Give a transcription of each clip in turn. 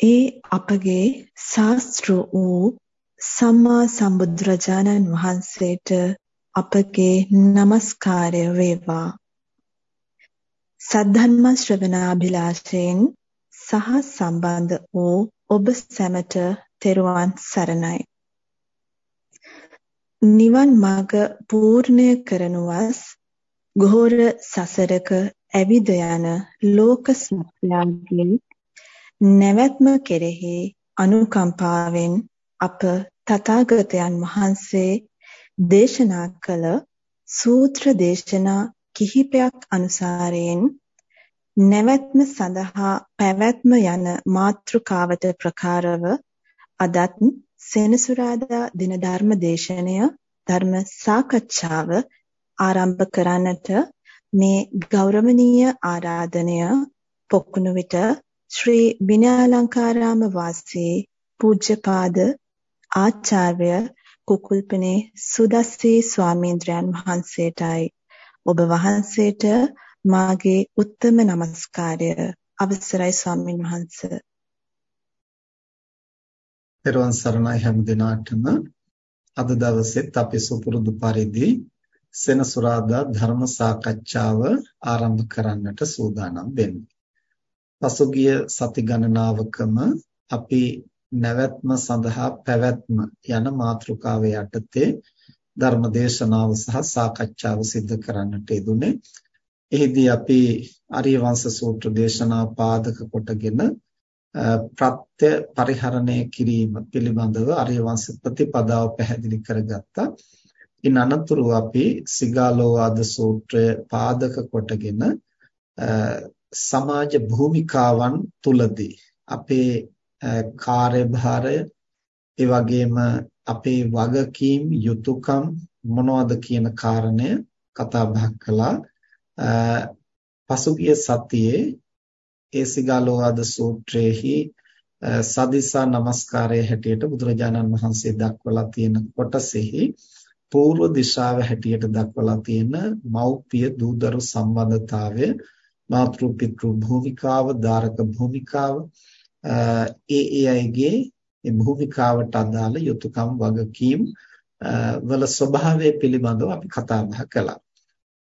ඒ අපගේ ශාස්ත්‍ර වූ සම්මා සම්බුදුරජාණන් වහන්සේට අපගේ নমස්කාරය වේවා. සද්ධර්ම ශ්‍රවණාභිලාෂයෙන් සහ සම්බන්ධ වූ ඔබ සැමට තෙරුවන් සරණයි. නිවන් මාර්ග පූර්ණය කරනුවස් ගෝර සසරක ඇවිද යන ලෝක සත්‍යයන්ගේ නැවැත්ම කෙරෙහි අනුකම්පාවෙන් අප තථාගතයන් වහන්සේ දේශනා කළ සූත්‍ර දේශනා කිහිපයක් අනුසාරයෙන් නැවැත්ම සඳහා පැවැත්ම යන මාතෘකාවට ප්‍රකාරව අදත් සෙනසුරාදා දින ධර්ම දේශනය ධර්ම සාකච්ඡාව ආරම්භ කරන්නට මේ ගෞරවනීය ආරාධනය පොකුණු විට ශ්‍රී විනයාලංකාරාම වාසී පූජ්‍යපාද ආචාර්ය කුකුල්පනේ සුදස්සී ස්වාමීන්ද්‍රයන් වහන්සේටයි ඔබ වහන්සේට මාගේ උත්තම নমස්කාරය අවසරයි ස්වාමින් වහන්සේ. පෙරවන් සරණයි හැම දිනාටම අද දවසෙත් අපි සුපුරුදු පරිදි සෙනසුරාදා ධර්ම සාකච්ඡාව ආරම්භ කරන්නට සූදානම් වෙන්නේ. පසුගිය සති ගණනාවකම අපි නැවැත්ම සඳහා පැවැත්ම යන මාතෘකාව යටතේ ධර්ම දේශනාව සහ සාකච්ඡාව සිදු කරන්නට යෙදුනේ. එහිදී අපි ආර්ය වංශ සූත්‍ර දේශනාව පාදක කොටගෙන ප්‍රත්‍ය පරිහරණය කිරීම පිළිබඳව ආර්ය වංශ ප්‍රතිපදාව පැහැදිලි කරගත්තා. ඉන් අනතුරු අපි සිගාලෝවාද සූත්‍රය පාදක කොටගෙන සමාජ භූමිකාවන් තුලදී අපේ කාර්යභාරය ඒ වගේම අපේ වගකීම් යුතුයකම් මොනවද කියන කාරණය කතා බහ කළා. පසුගිය සතියේ ඒ සිගාලෝවාද සූත්‍රයේහි සදිසා නමස්කාරය හැටියට බුදුරජාණන් වහන්සේ දක්වලා තියෙන කොටසෙහි పూర్ව දිශාව හැටියට දක්වලා තියෙන මෞපිය දූදරු සම්බන්ධතාවය මාතෘ පිතෘ භූමිකාව දාරක භූමිකාව ඒ ඒ අයගේ ඒ භූමිකාවට අදාළ යුතුයකම් වගකීම් වල ස්වභාවය පිළිබඳව අපි කතා බහ කළා.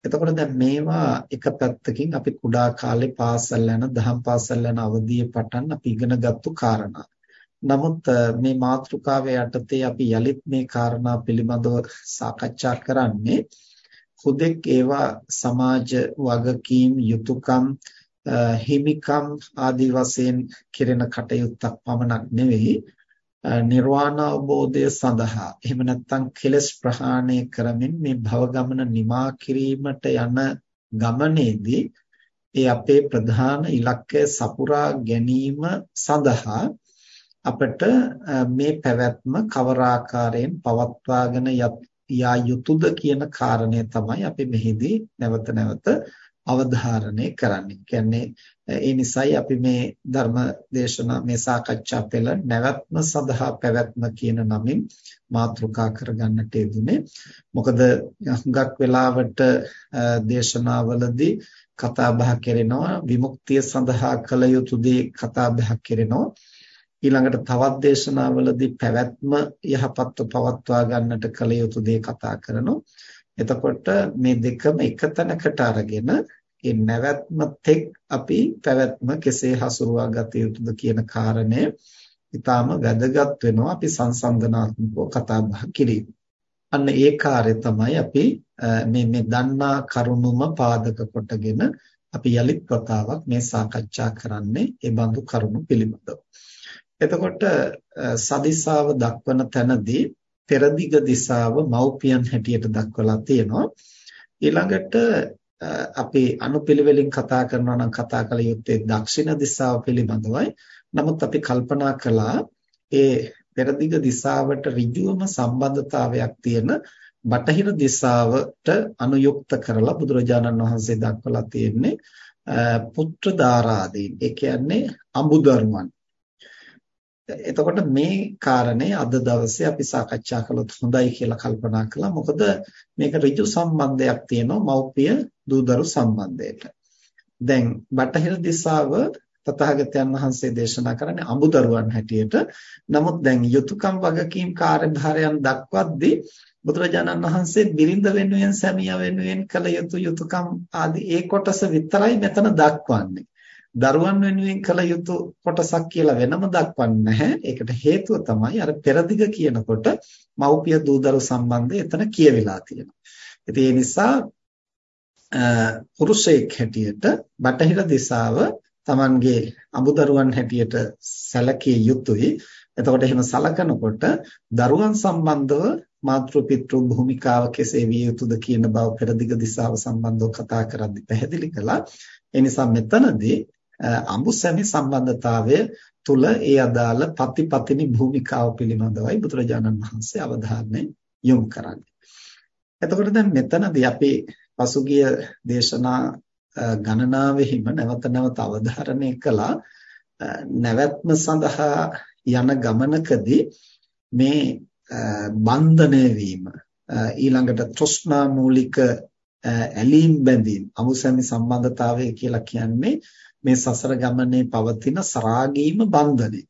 එතකොට දැන් මේවා එක පැත්තකින් අපි කුඩා කාලේ පාසල් යන දහම් පාසල් යන අවධියේ පටන් අපි ඉගෙනගත්තු කාරණා. නමුත් මේ මාතෘකාවේ යටතේ අපි යලිත් මේ කාරණා පිළිබඳව සාකච්ඡා කරන්නේ හුදෙක් ඒවා සමාජ වගකීම් යුතුයකම් හිමිකම් ආදී වශයෙන් කෙරෙන කටයුත්තක් පමණක් නෙවෙයි නිර්වාණ අවබෝධය සඳහා. එහෙම නැත්නම් කෙලස් ප්‍රහාණය කරමින් මේ භව ගමන නිමා කිරීමට යන ගමනේදී ඒ අපේ ප්‍රධාන ඉලක්කය සපුරා ගැනීම සඳහා අපට මේ පැවැත්ම කවර ආකාරයෙන් පවත්වාගෙන යා යුතුද කියන කාරණය තමයි අපි මෙහිදී නැවත නැවත අවධාරණය කරන්නේ. කියන්නේ ඒ නිසයි අපි මේ ධර්ම දේශනා මේ සාකච්ඡා පෙළ නැවැත්ම සඳහා පැවැත්ම කියන නමින් මාතෘකා කරගන්නට යෙදුනේ. මොකද හුඟක් වෙලාවට දේශනාවලදී කතා බහ කරනවා විමුක්තිය සඳහා කළ යුතු දේ කතා බහ කරනවා. ඊළඟට තවත් දේශනාවලදී පැවැත්ම යහපත්ව පවත්වා ගන්නට කළ යුතු දේ කතා කරනවා. එතකොට මේ දෙකම එක තැනකට අරගෙන ඒ නැවැත්ම තෙක් අපි පැවැත්ම කෙසේ හසුරුවා ගත යුතුද කියන කාරණය ඊටාම වැදගත් වෙනවා අපි සංසන්දනාත්මකව කතා බහ කිරීම. අන්න ඒ කාර්යය තමයි අපි මේ මේ දන්නා කරුණුම පාදක කොටගෙන අපි යලිත් වතාවක් මේ සාකච්ඡා කරන්නේ ඒ බඳු කරුණු පිළිබඳව. එතකොට සදිසාව දක්වන තැනදී පෙරදිග දිසාව මව්පියන් හැටියට දක්වලා තියෙනවා. ඊළඟට අපි අනුපිළිවෙලින් කතා කරනවා නම් කතා කළ යුත්තේ දක්ෂිණ දිසාව පිළිබඳවයි. නමුත් අපි කල්පනා කළා ඒ පෙරදිග දිසාවට ඍජුවම සම්බන්ධතාවයක් තියෙන බටහිර දිසාවට අනුයුක්ත කරලා බුදුරජාණන් වහන්සේ දක්වලා තියෙන්නේ පුත්‍ර දාරාදීන්. ඒ කියන්නේ අඹුදරුවන්. එතකොට මේ කාරණේ අද දවසේ අපි සාකච්ඡා කළොත් හොඳයි කියලා කල්පනා කළා. මොකද මේක ඍජු සම්බන්ධයක් තියෙනවා මව්පිය දූදරු සම්බන්ධයට. දැන් බටහිර දිශාව තථාගතයන් වහන්සේ දේශනා කරන්නේ අඹදරුවන් හැටියට. නමුත් දැන් යුතුයකම් වගකීම් කාර්යභාරයන් දක්වද්දී බුදුරජාණන් වහන්සේ බිරිඳ වෙනුවෙන් සැමියා වෙනුවෙන් කළ යුතු යුතුයකම් ආදී ඒ කොටස විතරයි මෙතන දක්වන්නේ. දරුවන් වෙනුවෙන් කළ යුතු කොටසක් කියලා වෙනම දක්වන්නේ නැහැ. ඒකට හේතුව තමයි අර පෙරදිග කියනකොට මව්පිය දූදරු සම්බන්ධය එතන කියවිලා තියෙනවා. ඉතින් ඒ නිසා පුරුෂයෙක් හැටියට බටහිර දිශාව Tamanගේ අමුදරුවන් හැටියට සැලකිය යුතුයි. එතකොට එහෙම සලකනකොට දරුවන් සම්බන්ධව මාතෘ පිතෘ භූමිකාව කෙසේ විය යුතුද කියන බව පෙරදිග දිශාව සම්බන්ධව කතා කරද්දී පැහැදිලි කළා. ඒ නිසා මෙතනදී අඹුසැමි සම්බන්ධතාවය තුල ඒ අදාළ පතිපතිනි භූමිකාව පිළිබඳවයි බුදුරජාණන් වහන්සේ අවධානය යොමු කරන්නේ. එතකොට දැන් මෙතනදී අපි පසුගිය දේශනා ගණනාවෙහිම නැවත නැවත අවධාරණය කළා නැවැත්ම සඳහා යන ගමනකදී මේ බන්ධනය වීම ඊළඟට තෘෂ්ණා මූලික ඇලීම් බැඳීම් අමුසැමි සම්බන්ධතාවය කියලා කියන්නේ මේ සසර ගමනේ පවතින සරාගීම බන්ධනේ.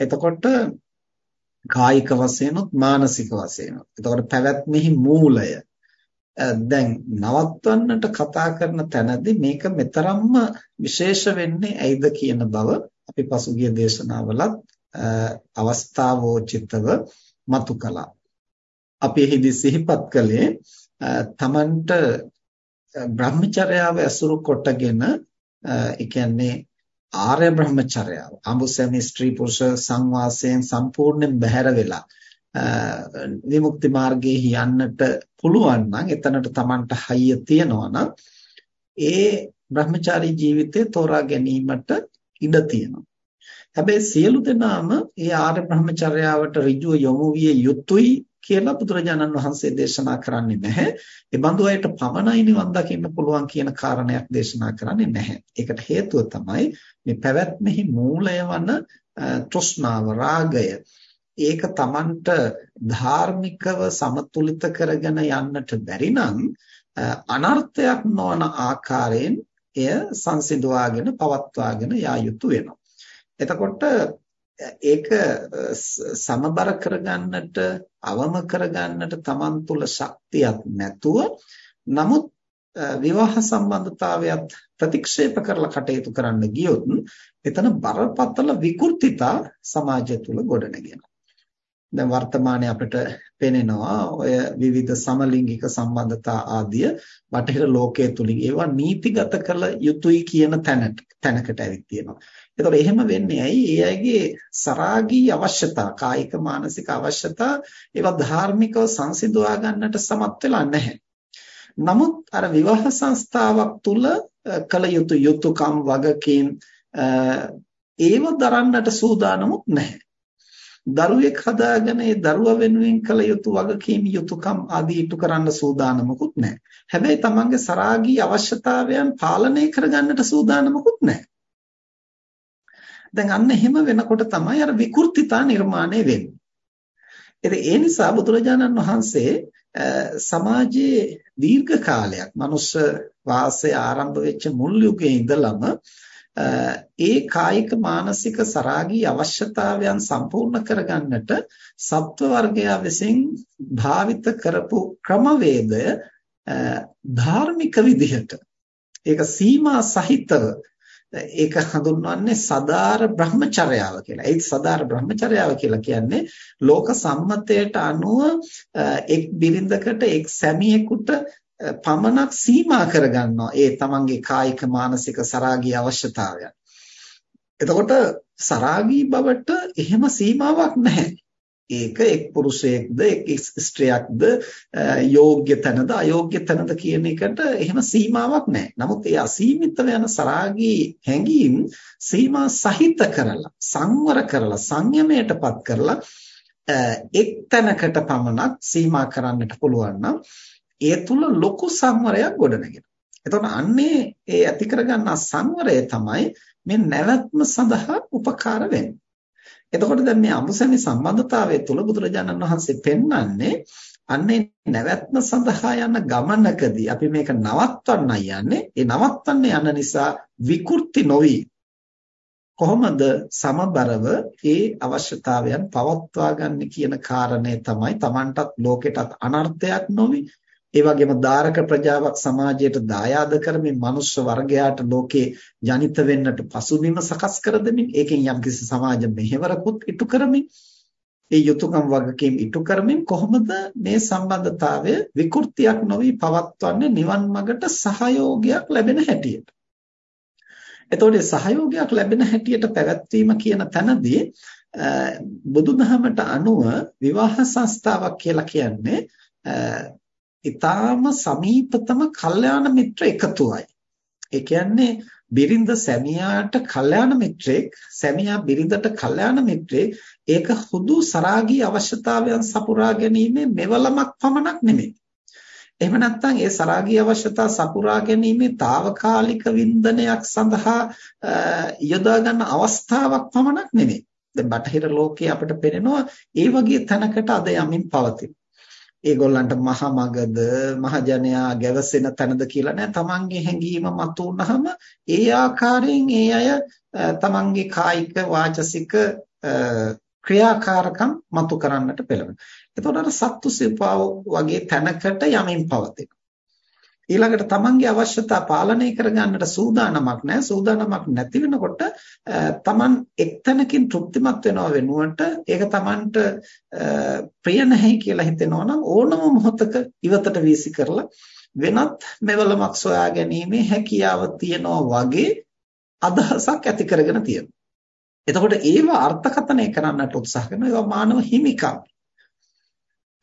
එතකොට කායික වශයෙන්ුත් මානසික වශයෙන්ුත්. එතකොට පැවැත්මෙහි මූලය දැන් නවත්වන්නට කතා කරන තැනදී මේක මෙතරම්ම විශේෂ වෙන්නේ ඇයිද කියන බව අපි පසුගිය දේශනාවලත් අවස්ථාවෝචිතව මතු කළා. අපි එහිදී සිහිපත් කළේ තමන්ට බ්‍රහ්මචර්යාව ඇසුරු කොටගෙන ඒ කියන්නේ ආර්ය බ්‍රහ්මචර්යාව අඹුසැමි ස්ත්‍රී පුරුෂ සංවාසයෙන් සම්පූර්ණයෙන් බැහැර වෙලා විමුක්ති මාර්ගයේ යන්නට පුළුවන් නම් එතනට Tamanට හයිය තියනවා නම් ඒ බ්‍රහ්මචාරී ජීවිතය තෝරා ගැනීමට ඉඩ තියෙනවා. හැබැයි සියලු දෙනාම ඒ ආර්ය බ්‍රහ්මචර්යාවට ඍජුව යොමු විය යුතුයි කියලා බුදුරජාණන් වහන්සේ දේශනා කරන්නේ නැහැ. ඒ බඳු අයට පමණයි නිවන් දකින්න පුළුවන් කියන කාරණයක් දේශනා කරන්නේ නැහැ. ඒකට හේතුව තමයි මේ පැවැත්මෙහි මූලය වන තෘෂ්ණාව රාගය. ඒක Tamanට ධාර්මිකව සමතුලිත කරගෙන යන්නට බැරි නම් අනර්ථයක් නොවන ආකාරයෙන් එය සංසිඳවාගෙන පවත්වාගෙන යා යුතු වෙනවා. එතකොට ඒක සමබර කරගන්නට අවම කරගන්නට Taman තුල ශක්තියක් නැතුව නමුත් විවාහ සම්බන්ධතාවයත් ප්‍රතික්ෂේප කරලා කටයුතු කරන්න ගියොත් එතන බරපතල විකෘතිතා සමාජය තුල ගොඩනගෙනවා. දැන් වර්තමානයේ අපිට පේනෙනවා ඔය විවිධ සමලිංගික සම්බන්ධතා ආදිය බටහිර ලෝකයේ තුලින් ඒවා නීතිගත කළ යුතුයි කියන තැනට තැනකට ඇවිත් තියෙනවා. ඒතකොට එහෙම වෙන්නේ ඇයි? ඒ අයගේ සරාගී අවශ්‍යතා, කායික මානසික අවශ්‍යතා ඒවා ධාර්මිකව සංසිඳවා ගන්නට සමත් වෙලා නැහැ. නමුත් අර විවාහ සංස්ථාවක් තුල කළ යුතු යුතුයකම් වගකීම් ඒව දරන්නට සූදානමුත් නැහැ. දරුවෙක් හදාගෙන ඒ දරුවා වෙනුවෙන් කළ යුතු වගකීම් යුතුයකම් ආදී ඉටු කරන්න සූදානමකුත් නැහැ. හැබැයි තමන්ගේ සරාගී අවශ්‍යතාවයන් පාලනය කරගන්නට සූදානමකුත් නැහැ. දැන් අන්න එහෙම වෙනකොට තමයි අර විකෘතිතා නිර්මාණය වෙන්නේ. ඒ නිසා බුදුරජාණන් වහන්සේ සමාජයේ දීර්ඝ කාලයක් මනුෂ්‍ය වාසය ආරම්භ වෙච්ච මුල් යුගයේ ඉඳලම ඒ කායික මානසික සරාගී අවශ්‍යතාවයන් සම්පූර්ණ කරගන්නට සත්ව වර්ගයා විසින් භාවිත කරපු ක්‍රමවේදය ධාර්මික විදිහට ඒක සීමා සහිතව ඒක හඳුන්වන්නේ සදාර බ්‍රහ්මචර්යාව කියලා. ඒ සදාර බ්‍රහ්මචර්යාව කියලා කියන්නේ ලෝක සම්මතයට අනුව එක් බිරිඳකට එක් සැමියෙකුට පමණක් සීමා කරගන්නවා ඒ තමන්ගේ කායික මානසික සරාගී අවශ්‍යතාවයන්. එතකොට සරාගී බවට එහෙම සීමාවක් නැහැ. ඒක එක් පුරුෂයෙක්ද එක් ස්ත්‍රියක්ද යෝග්‍ය තැනද අයෝග්‍ය තැනද කියන එකට එහෙම සීමාවක් නැහැ. නමුත් ඒ අසීමිතව යන සරාගී හැඟීම් සීමා සහිත කරලා සංවර කරලා සංයමයටපත් කරලා එක් තැනකට පමණක් සීමා කරන්නට පුළුවන් නම් ඒ තුල ලොකු සංවරයක් ගොඩනගෙනවා. එතකොට අන්නේ ඒ ඇති කරගන්නා සංවරය තමයි මේ නැවැත්ම සඳහා උපකාර වෙන්නේ. එතකොට දැන් මේ අමුසැමි සම්බන්ධතාවය තුළ බුදුරජාණන් වහන්සේ පෙන්වන්නේ අන්නේ නැවැත්ම සඳහා යන ගමනකදී අපි මේක නවත්වන්න යන්නේ. ඒ නවත්වන්න යන නිසා විකෘති නොවි. කොහොමද සමබරව ඒ අවශ්‍යතාවයන් පවත්වා ගන්න කියන කාරණය තමයි Tamanටත් ලෝකෙටත් අනර්ථයක් නොවේ. ඒ වගේම ධාරක ප්‍රජාවක් සමාජයට දායාද කරමින් මනුෂ්‍ය වර්ගයාට ලෝකේ ජනිත වෙන්නට පසුබිම සකස් කර දෙමින් ඒකෙන් යම්කිසි සමාජ මෙහෙවරකුත් ඉටු කරමින් ඒ යුතුයකම් වගකීම් ඉටු කරමින් කොහොමද මේ සම්බන්ධතාවය විකෘතියක් නොවි පවත්වන්නේ නිවන් මඟට සහයෝගයක් ලැබෙන හැටියට. එතකොට සහයෝගයක් ලැබෙන හැටියට පැවැත්වීම කියන තැනදී බුදුදහමට අනුව විවාහ සංස්ථාවක් කියලා කියන්නේ ඊටාම සමීපතම කල්යාණ මිත්‍ර එකතුවයි. ඒ කියන්නේ බිරිඳ සැමියාට කල්යාණ මිත්‍රෙක්, සැමියා බිරිඳට කල්යාණ මිත්‍රෙක් ඒක හුදු සරාගී අවශ්‍යතාවයන් සපුරා ගැනීමේ මෙවලමක් පමණක් නෙමෙයි. එහෙම නැත්නම් ඒ සරාගී අවශ්‍යතා සපුරා ගැනීමේ తాවකාලික වින්දනයක් සඳහා යොදා ගන්න අවස්ථාවක් පමණක් නෙමෙයි. දැන් බටහිර ලෝකයේ අපිට පේනවා ඒ වගේ තැනකට අද යමින් පවතින. ඒගොල්ලන්ට මහ මගද මහජනයා ගැවසෙන තැනද කියලා නෑ තමන්ගේ හැඟීම මතු වුනහම ඒ ආකාරයෙන් ඒ අය තමන්ගේ කායික වාචසික ක්‍රියාකාරකම් මතු කරන්නට පෙළඹෙනවා. එතකොට අර සත්තු සිපාව වගේ තැනකට යමින් පවතිනවා. ඊළඟට තමන්ගේ අවශ්‍යතා පාලනය කරගන්නට සූදානමක් නැහැ සූදානමක් නැති වෙනකොට තමන් එක්තැනකින් තෘප්තිමත් වෙනව වෙනුවට ඒක තමන්ට ප්‍රිය නැහැ කියලා හිතෙනවා නම් ඕනම මොහොතක ඉවතට වීසි කරලා වෙනත් මෙවලමක් සොයා ගැනීමේ හැකියාව තියනවා වගේ අදහසක් ඇති කරගෙන තියෙනවා. එතකොට ඒව අර්ථකථනය කරන්නට උත්සාහ කරනවා ඒවා මානව හිමිකම්.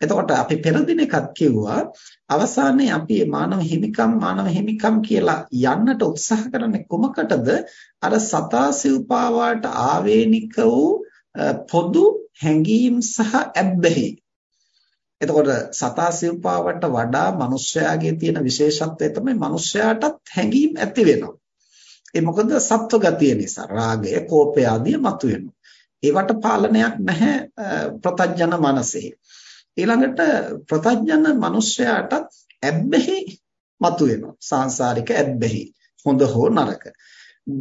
එතකොට අපි පෙර දිනකත් කිව්වා අවසානයේ අපි මානව හිමිකම් මානව හිමිකම් කියලා යන්නට උත්සාහ කරන්නේ කොමකටද? අර සතා සිව්පාවාට ආවේනික වූ පොදු හැඟීම් සහ ඇබ්බැහි. එතකොට සතා සිව්පාවට වඩා මිනිස්යාගේ තියෙන විශේෂත්වය තමයි මිනිස්යාටත් හැඟීම් ඇති වෙනවා. ඒ මොකද සත්ව ගතිය නිසා රාගය කෝපය ආදී මතුවෙනවා. ඒවට පාලනයක් නැහැ ප්‍රතඥන මනසේ. ඊළඟට ප්‍රතඥන මිනිස්යාටත් ඇබ්බැහි මතුවෙනවා. සාංශාරික ඇබ්බැහි. හොඳ හෝ නරක.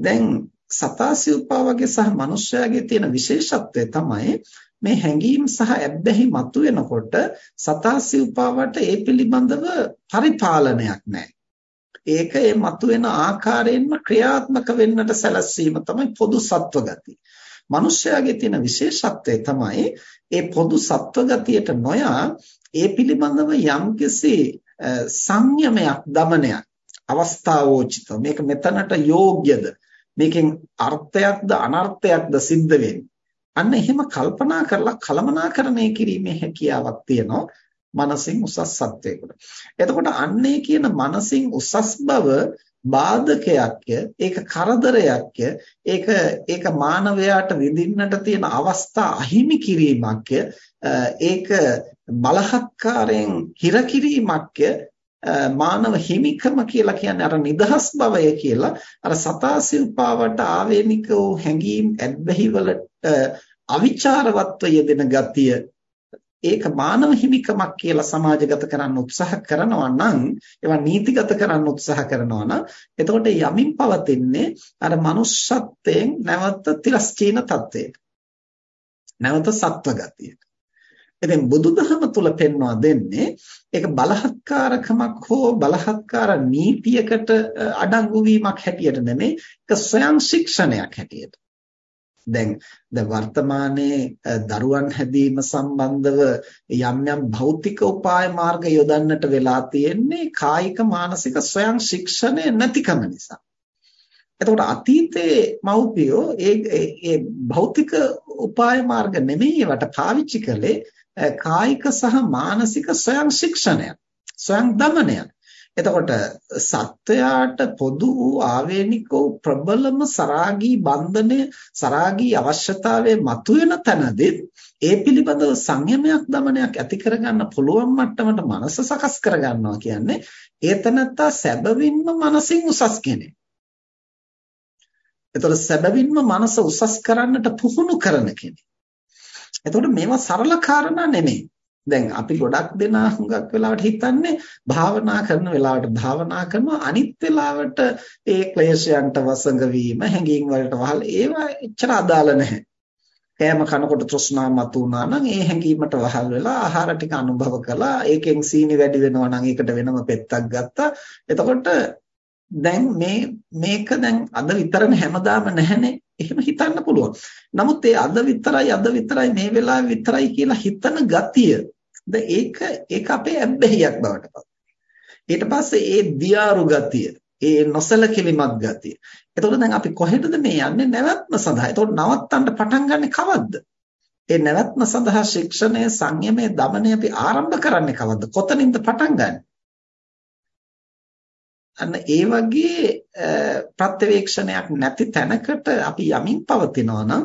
දැන් සතාසිව්පා වගේ සහ මිනිස්යාගේ තියෙන විශේෂත්වය තමයි මේ හැඟීම් සහ ඇබ්බැහි මතුවෙනකොට සතාසිව්පාවට ඒ පිළිබඳව පරිපාලනයක් නැහැ. ඒක ඒ මතුවෙන ආකාරයෙන්ම ක්‍රියාත්මක වෙන්නට සැලැස්වීම තමයි පොදු සත්ව ගතිය. මිනිස්යාගේ තියෙන විශේෂත්වය තමයි ඒ පොදු සත්වගතියට නොයා ඒ පිළිබඳව යම්කිසි සංයමයක් දමනයක් අවස්ථාවෝචිත මේක මෙතනට යෝග්‍යද? මේකෙන් අර්ථයක්ද අනර්ථයක්ද සිද්ධ වෙන්නේ? අන්න එහෙම කල්පනා කරලා කලමනාකරණය කිරීමේ හැකියාවක් තියෙනවා මනසින් උසස් සත්වයකට. එතකොට අන්නේ කියන මනසින් උසස් බව බාධකයක්ය ඒක කරදරයක්ය ඒක ඒක මානවයාට විඳින්නට තියෙන අවස්ථා අහිමි කිරීමක්ය ඒක බලහත්කාරයෙන් හිර කිරීමක්ය මානව හිමිකම කියලා කියන්නේ අර නිදහස් බවය කියලා අර සතාසිව්පාවට ආවේනික වූ හැඟීම් ඇබ්බැහි වලට අවිචාරවත්ව යෙදෙන ගතිය ඒක මානව හිමිකමක් කියලා සමාජගත කරන්න උත්සාහ කරනවා නම් ඒවා නීතිගත කරන්න උත්සාහ කරනවා නම් එතකොට යමින් පවතින්නේ අර manussත්වයෙන් නැවත තිරස්චීන තත්වයට නැවත සත්ව ගතියට ඉතින් බුදුදහම තුල පෙන්වා දෙන්නේ ඒක බලහත්කාරකමක් හෝ බලහත්කාර නීතියකට අඩංගු වීමක් හැටියට නෙමෙයි ඒක ස්වයං ශික්ෂණයක් හැටියට. දැන් දැන් වර්තමානයේ දරුවන් හැදීම සම්බන්ධව යම් යම් භෞතික උපාය මාර්ග යොදන්නට වෙලා තියෙන්නේ කායික මානසික ස්වයං ශික්ෂණය නැතිකම නිසා. එතකොට අතීතයේ මව්පියෝ ඒ ඒ භෞතික උපාය මාර්ග නෙමෙයි ඒවට පාවිච්චි කළේ කායික සහ මානසික ස්වයං ශික්ෂණයක් ස්වයං දමනයක් එතකොට සත්වයාට පොදු වූ ආවේනික වූ ප්‍රබලම සරාගී බන්ධනය සරාගී අවශ්‍යතාවය මතුවෙන තැනදී ඒ පිළිබඳව සංයමයක් දමනයක් ඇති කරගන්න පුළුවන් මට්ටමට මනස සකස් කරගන්නවා කියන්නේ ඒ තැනත්තා සැබවින්ම මනසින් උසස් කෙනෙක්. එතකොට සැබවින්ම මනස උසස් කරන්නට පුහුණු කරන කෙනෙක්. එතකොට මේවා සරල කාරණා නෙමෙයි. දැන් අපි ගොඩක් දෙනා හුඟක් වෙලාවට හිතන්නේ භාවනා කරන වෙලාවට භාවනා කරනවා අනිත් වෙලාවට ඒ ක්ලේශයන්ට වසඟ වීම හැඟීම් වලට වහල් ඒවා එච්චර අදාළ නැහැ. කෑම කනකොට තෘෂ්ණාව මතුවනා නම් ඒ හැඟීමට වහල් වෙලා ආහාර ටික අනුභව කළා ඒකෙන් සීනි වැඩි වෙනවා නම් ඒකට වෙනම පෙත්තක් ගත්තා. එතකොට දැන් මේ මේක දැන් අද විතරම හැමදාම නැහැනේ. එහෙම හිතන්න පුළුවන්. නමුත් ඒ අද විතරයි අද විතරයි මේ වෙලාවේ විතරයි කියලා හිතන ගතිය ද ඒක ඒක අපේ ඇබ්බැහියක් බවට පත්. ඊට පස්සේ ඒ දියාරු ගතිය, ඒ නොසලකිලිමත් ගතිය. එතකොට දැන් අපි කොහෙටද මේ යන්නේ නැවැත්ම සඳහා. එතකොට නවත්තන්න පටන් ගන්නෙ කවද්ද? ඒ නැවැත්ම සඳහා ශික්ෂණය, සංයමය, දමනය අපි ආරම්භ කරන්නේ කවද්ද? කොතනින්ද පටන් ගන්නෙ? අන්න ඒ වගේ ප්‍රත්‍යවේක්ෂණයක් නැති තැනකට අපි යමින් පවතිනවා නම්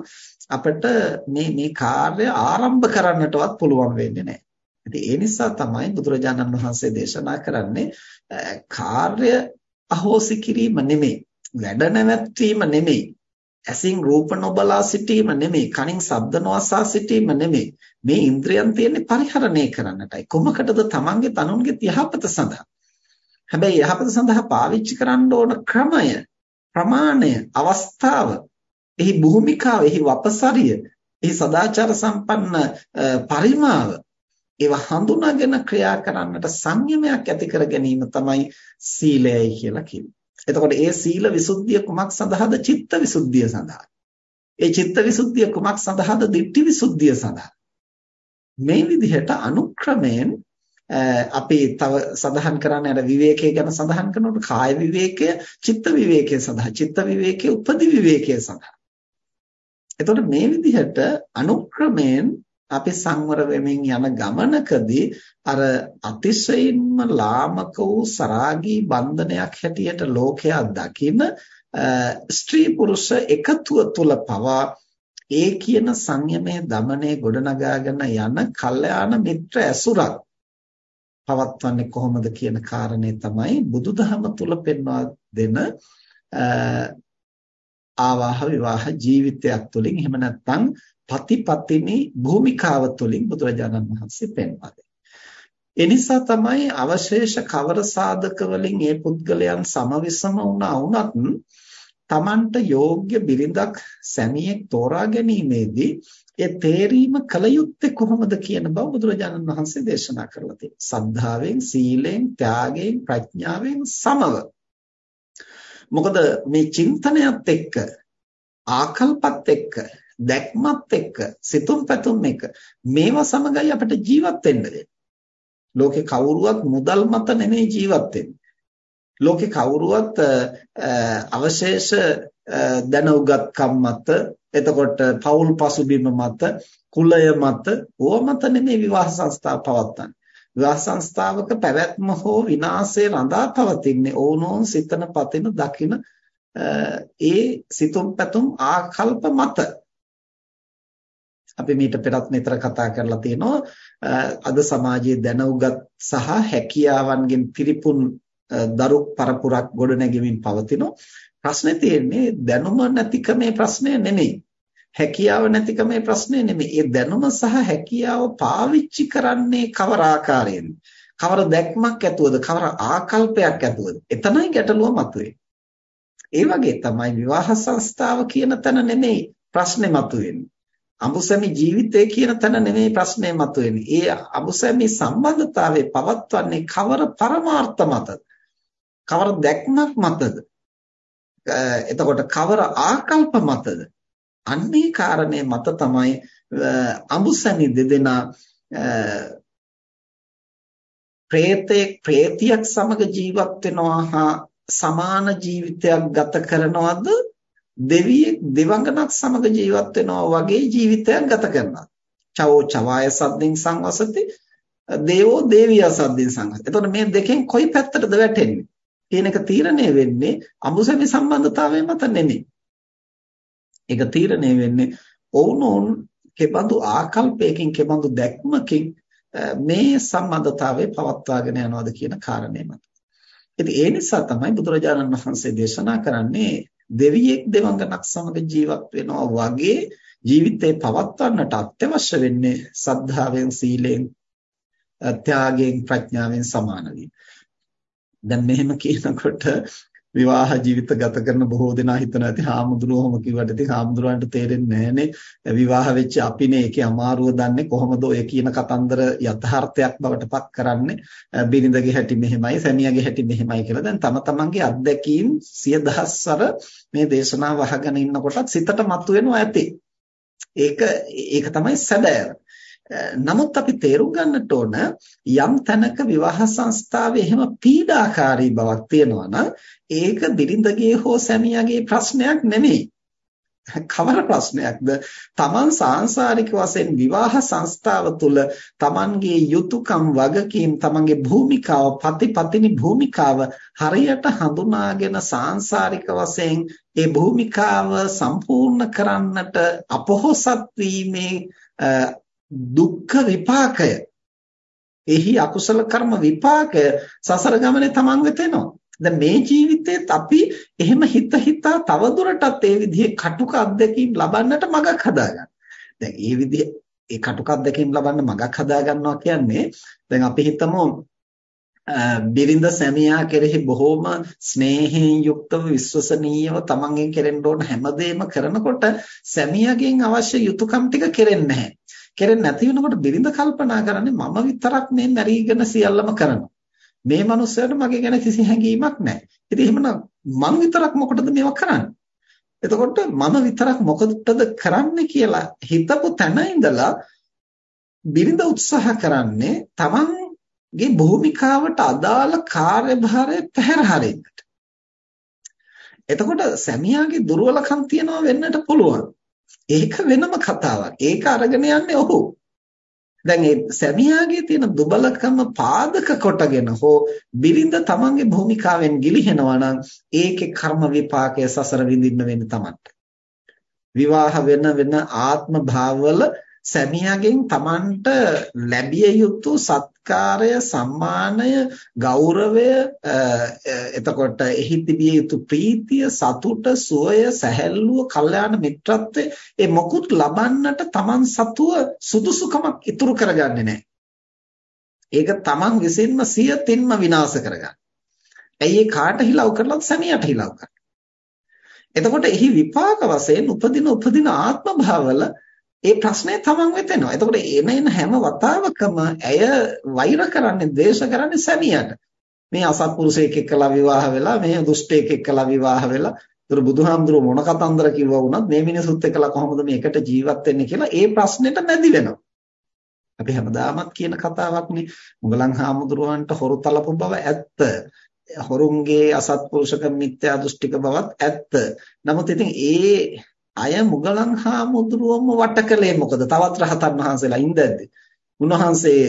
අපිට මේ මේ කාර්ය ආරම්භ කරන්නටවත් පුළුවන් වෙන්නේ නැහැ. ඉතින් ඒ නිසා තමයි බුදුරජාණන් වහන්සේ දේශනා කරන්නේ කාර්ය අහෝසි කිරීම නෙමෙයි, වැඩ නැවැත්වීම නෙමෙයි, ඇසින් රූප නොබලා සිටීම නෙමෙයි, කනින් ශබ්ද නොඅසා සිටීම නෙමෙයි. මේ ඉන්ද්‍රියන් තියෙන්නේ පරිහරණය කරන්නටයි. කොමකටද තමන්ගේ තනුන්ගේ යහපත සඳහා. හැබැයි යහපත සඳහා පාවිච්චි කරන්න ඕන ක්‍රමය, ප්‍රමාණය, අවස්ථාව, එහි භූමිකාව, එහි වපසරිය, එහි සදාචාර සම්පන්න පරිමාව ඒවා හඳුනාගෙන ක්‍රියා කරන්නට සංයමයක් ඇති කර ගැනීම තමයි සීලයයි කියලා කියන්නේ. එතකොට ඒ සීල විසුද්ධිය කුමක් සඳහාද? චිත්ත විසුද්ධිය සඳහා. ඒ චිත්ත විසුද්ධිය කුමක් සඳහාද? ditthi විසුද්ධිය සඳහා. මේ විදිහට අනුක්‍රමයෙන් අපි තව සඳහන් කරන්නේ අර විවේකයේ ගැන සඳහන් කරනකොට කාය විවේකය, චිත්ත විවේකය සඳහා, චිත්ත විවේකය, උපදි විවේකය සඳහා. එතකොට මේ විදිහට අනුක්‍රමයෙන් අපි සංවර වෙමින් යන ගමනකදී අර අතිශයින්ම ලාමක වූ සරාගී බන්ධනයක් හැටියට ලෝකයා දකින ස්ත්‍රී පුරුෂ එකතුව තුල පවා ඒ කියන සංයමයේ দমনයේ ගොඩනගාගෙන යන කල්යාණ මිත්‍ර ඇසුරක් පවත්වන්නේ කොහොමද කියන කාරණේ තමයි බුදුදහම තුල පෙන්වා දෙන ආවාහ විවාහ ජීවිතයක් තුළින් එහෙම නැත්නම් පතිපතිනි භූමිකාව තුළින් බුදුරජාණන් වහන්සේ පෙන්වා දෙන්නේ. එනිසා තමයි අවශේෂ කවර සාධක වලින් මේ පුද්ගලයන් සමවිසම වුණා වුණත් තමන්ට යෝග්‍ය බිරිඳක් සැමියෙක් තෝරා ගැනීමේදී ඒ තේරීම කල යුත්තේ කොහොමද කියන බව බුදුරජාණන් වහන්සේ දේශනා කරලා තියෙනවා. සද්ධාවෙන්, සීලෙන්, ත්‍යාගයෙන්, ප්‍රඥාවෙන් සමව. මොකද මේ චින්තනයත් එක්ක ආකල්පත් එක්ක දැක්මත් එක්ක සිතුම් පැතුම් එක මේවා සමගයි අපිට ජීවත් වෙන්න ලෝකේ කවුරුවත් මුදල් මත නෙමෙයි ජීවත් වෙන්නේ. ලෝකේ කවුරුවත් අවශේෂ දැන උගත්කම් මත එතකොට පෞල් පසුබිම මත කුලය මත ඕව මත නෙමෙයි විවාහ සංස්ථාව පවත්වන්නේ. විවාහ සංස්ථාවක පැවැත්ම හෝ විනාශය රඳා පවතින්නේ. ඕනෝන් සිතන පතින දකින ඒ සිතුම් පැතුම් ආකල්ප මත. අපි මීට පෙරත් නිතර කතා කරලා තියෙනවා අද සමාජයේ දැනුගත් සහ හැකියාවන්ගෙන් පිරිපුන් දරු පරපුරක් ගොඩනැගෙමින් පවතිනවා. ප්‍රශ්නේ තියෙන්නේ දැනුම නැතිකමේ ප්‍රශ්නය නෙමෙයි. හැකියාව නැතිකමේ ප්‍රශ්නය නෙමෙයි ඒ දැනුම සහ හැකියාව පාවිච්චි කරන්නේ කවර ආකාරයෙන්ද කවර දැක්මක් ඇතුවද කවර ආකල්පයක් ඇතුවද එතනයි ගැටලුව මතුවේ ඒ වගේ තමයි විවාහ සංස්ථාව කියන තැන නෙමෙයි ප්‍රශ්නේ මතුවෙන්නේ අඹුසැමි ජීවිතය කියන තැන නෙමෙයි ප්‍රශ්නේ මතුවෙන්නේ. ඒ අඹුසැමි සම්බන්ධතාවයේ පවත්වන්නේ කවර පරමාර්ථ මතද? කවර දැක්මක් මතද? එතකොට කවර ආකල්ප මතද? අන්නේ කාරණේ මත තමයි අඹුසැමි දෙදෙනා ප්‍රේතේ ප්‍රේතියක් සමග ජීවත් වෙනවා හා සමාන ජීවිතයක් ගත කරනවද දෙවියෙක් දෙවඟනක් සමග ජීවත් වෙනවා වගේ ජීවිතයක් ගත කරනවා. චවෝ චවාය සද්දින් සංවසති දේවෝ දේවියා සද්දින් සංවසති. එතකොට මේ දෙකෙන් කොයි පැත්තටද වැටෙන්නේ? කියන එක තීරණය වෙන්නේ අමුසෙමි සම්බන්ධතාවය මත නෙමෙයි. ඒක තීරණය වෙන්නේ ඔවුනොවුන් කෙබඳු ආකල්පයකින් කෙබඳු දැක්මකින් මේ සම්බන්ධතාවය පවත්වාගෙන යනවාද කියන කාරණය මත. ඉතින් ඒ නිසා තමයි බුදුරජාණන් වහන්සේ දේශනා කරන්නේ දෙවියෙක් දෙවඟනක් සමග ජීවත් වෙනවා වගේ ජීවිතේ පවත්වන්නට අත්‍යවශ්‍ය වෙන්නේ සද්ධාවෙන් සීලෙන් ත්‍යාගයෙන් ප්‍රඥාවෙන් සමාන වීම. දැන් මෙහෙම කියනකොට විවාහ ජීවිත ගත කරන බොහෝ දෙනා හිතනවා ඇති හාමුදුරුවෝම කිව්වට ඉතින් හාමුදුරුවන්ට තේරෙන්නේ නැහනේ. විවාහ වෙච්ච අපිනේ ඒකේ අමාරුව දන්නේ කොහොමද ඔය කියන කතන්දර යථාර්ථයක් බවට පත් කරන්නේ? බිරිඳගේ හැටි මෙහෙමයි සැමියාගේ හැටි මෙහෙමයි කියලා. දැන් තම තමන්ගේ අත්දැකීම් සිය දහස්වර මේ දේශනාව අහගෙන ඉන්නකොටත් සිතට මතුවෙනවා ඇති. ඒක ඒක තමයි සැබෑව. නමුත් අපි තේරුම් ගන්නට ඕන යම් තැනක විවාහ සංස්ථාවේ එහෙම පීඩාකාරී බවක් තියෙනවා නම් ඒක බිරිඳගේ හෝ සැමියාගේ ප්‍රශ්නයක් නෙමෙයි. කවර ප්‍රශ්නයක්ද? Taman සාංශාරික වශයෙන් විවාහ සංස්ථාව තුළ Tamanගේ යුතුයකම් වගකීම් Tamanගේ භූමිකාව පතිපතිනි භූමිකාව හරියට හඳුනාගෙන සාංශාරික වශයෙන් ඒ භූමිකාව සම්පූර්ණ කරන්නට අපොහොසත් වීමේ දුක්ඛ විපාකය එහි අකුසල කර්ම විපාකය සසර ගමනේ තමන් වෙත එනවා. දැන් මේ ජීවිතේත් අපි එහෙම හිත හිතා තවදුරටත් ඒ විදිහේ කටුක අත්දැකීම් ලබන්නට මගක් හදාගන්න. දැන් මේ විදිහ ඒ කටුක අත්දැකීම් ලබන්න මගක් හදා ගන්නවා කියන්නේ දැන් අපි හිතමු බිරිඳ සැමියා කෙරෙහි බොහෝම ස්නේහයෙන් යුක්තව විශ්වසනීයව තමන්ගෙන් කෙරෙන්න ඕන හැමදේම කරනකොට සැමියාගෙන් අවශ්‍ය යුතුයකම් ටික කෙරෙන්නේ නැහැ. කෙරෙන්නේ නැති වෙනකොට බිරිඳ කල්පනා කරන්නේ මම විතරක් මේ මැරීගෙන සියල්ලම කරනවා. මේ මනුස්සයාට මගේ ගැන කිසි හැඟීමක් නැහැ. ඉතින් එහෙමනම් මං විතරක් මොකටද මේවා කරන්නේ? එතකොට මම විතරක් මොකටද කරන්නේ කියලා හිතපු තැන ඉඳලා බිරිඳ උත්සාහ කරන්නේ තමන්ගේ භූමිකාවට අදාළ කාර්යභාරය පැහැර හරින්නට. එතකොට සැමියාගේ දුර්වලකම් තියනවා වෙන්නට පුළුවන්. ඒක වෙනම කතාවක්. ඒක අරගෙන යන්නේ ඔහු. දැන් මේ සැමියාගේ තියෙන දුබලකම පාදක කොටගෙන හෝ බිරිඳ තමන්ගේ භූමිකාවෙන් ගිලිහෙනවා නම් ඒකේ කර්ම විපාකය සසර විඳින්න වෙන්නේ තමන්ට. විවාහ වෙන වෙන ආත්ම භාවවල සැමියාගෙන් Tamanට ලැබිය යුතු සත්කාරය සම්මානය ගෞරවය එතකොට එහි තිබිය යුතු ප්‍රීතිය සතුට සුවය සැහැල්ලුව කල්යාණ මිත්‍රත්වය ඒ මොකුත් ලබන්නට Taman සතුව සුදුසුකමක් ඉතුරු කරගන්නේ නැහැ. ඒක Taman විසින්ම සියතින්ම විනාශ කරගන්න. ඇයි ඒ කාට හිලව් කරලත් සැමියාට හිලව් කරන්නේ. එතකොට එහි විපාක වශයෙන් උපදින උපදින ආත්ම භාවවල ඒ ප්‍රශ්නේ තමන් වෙත එනවා. එතකොට එන එන හැම වතාවකම ඇය වෛර කරන්නේ, ද්වේෂ කරන්නේ සැමියාට. මේ අසත්පුරුෂයෙක් එක්කලා විවාහ වෙලා, මේ දුෂ්ටයෙක් එක්කලා විවාහ වෙලා, ඒතර බුදුහාමුදුරුව මොන කතන්දර කිව්වා වුණත් මේ මිනිසුත් එක්කලා කොහොමද මේකට ජීවත් වෙන්නේ කියලා ඒ ප්‍රශ්නෙට නැදි වෙනවා. අපි හැමදාමත් කියන කතාවක්නේ මුගලන් හාමුදුරුවන්ට හොරු තලපු බව ඇත්ත. හොරුන්ගේ අසත්පුරුෂක මිත්‍යා දෘෂ්ටික බවත් ඇත්ත. නමුත් ඉතින් ඒ අය මුගලන් හාමුදුරුවම වටකලේ මොකද? තවත් රහතන් වහන්සේලා ඉඳද්දි. උන්වහන්සේ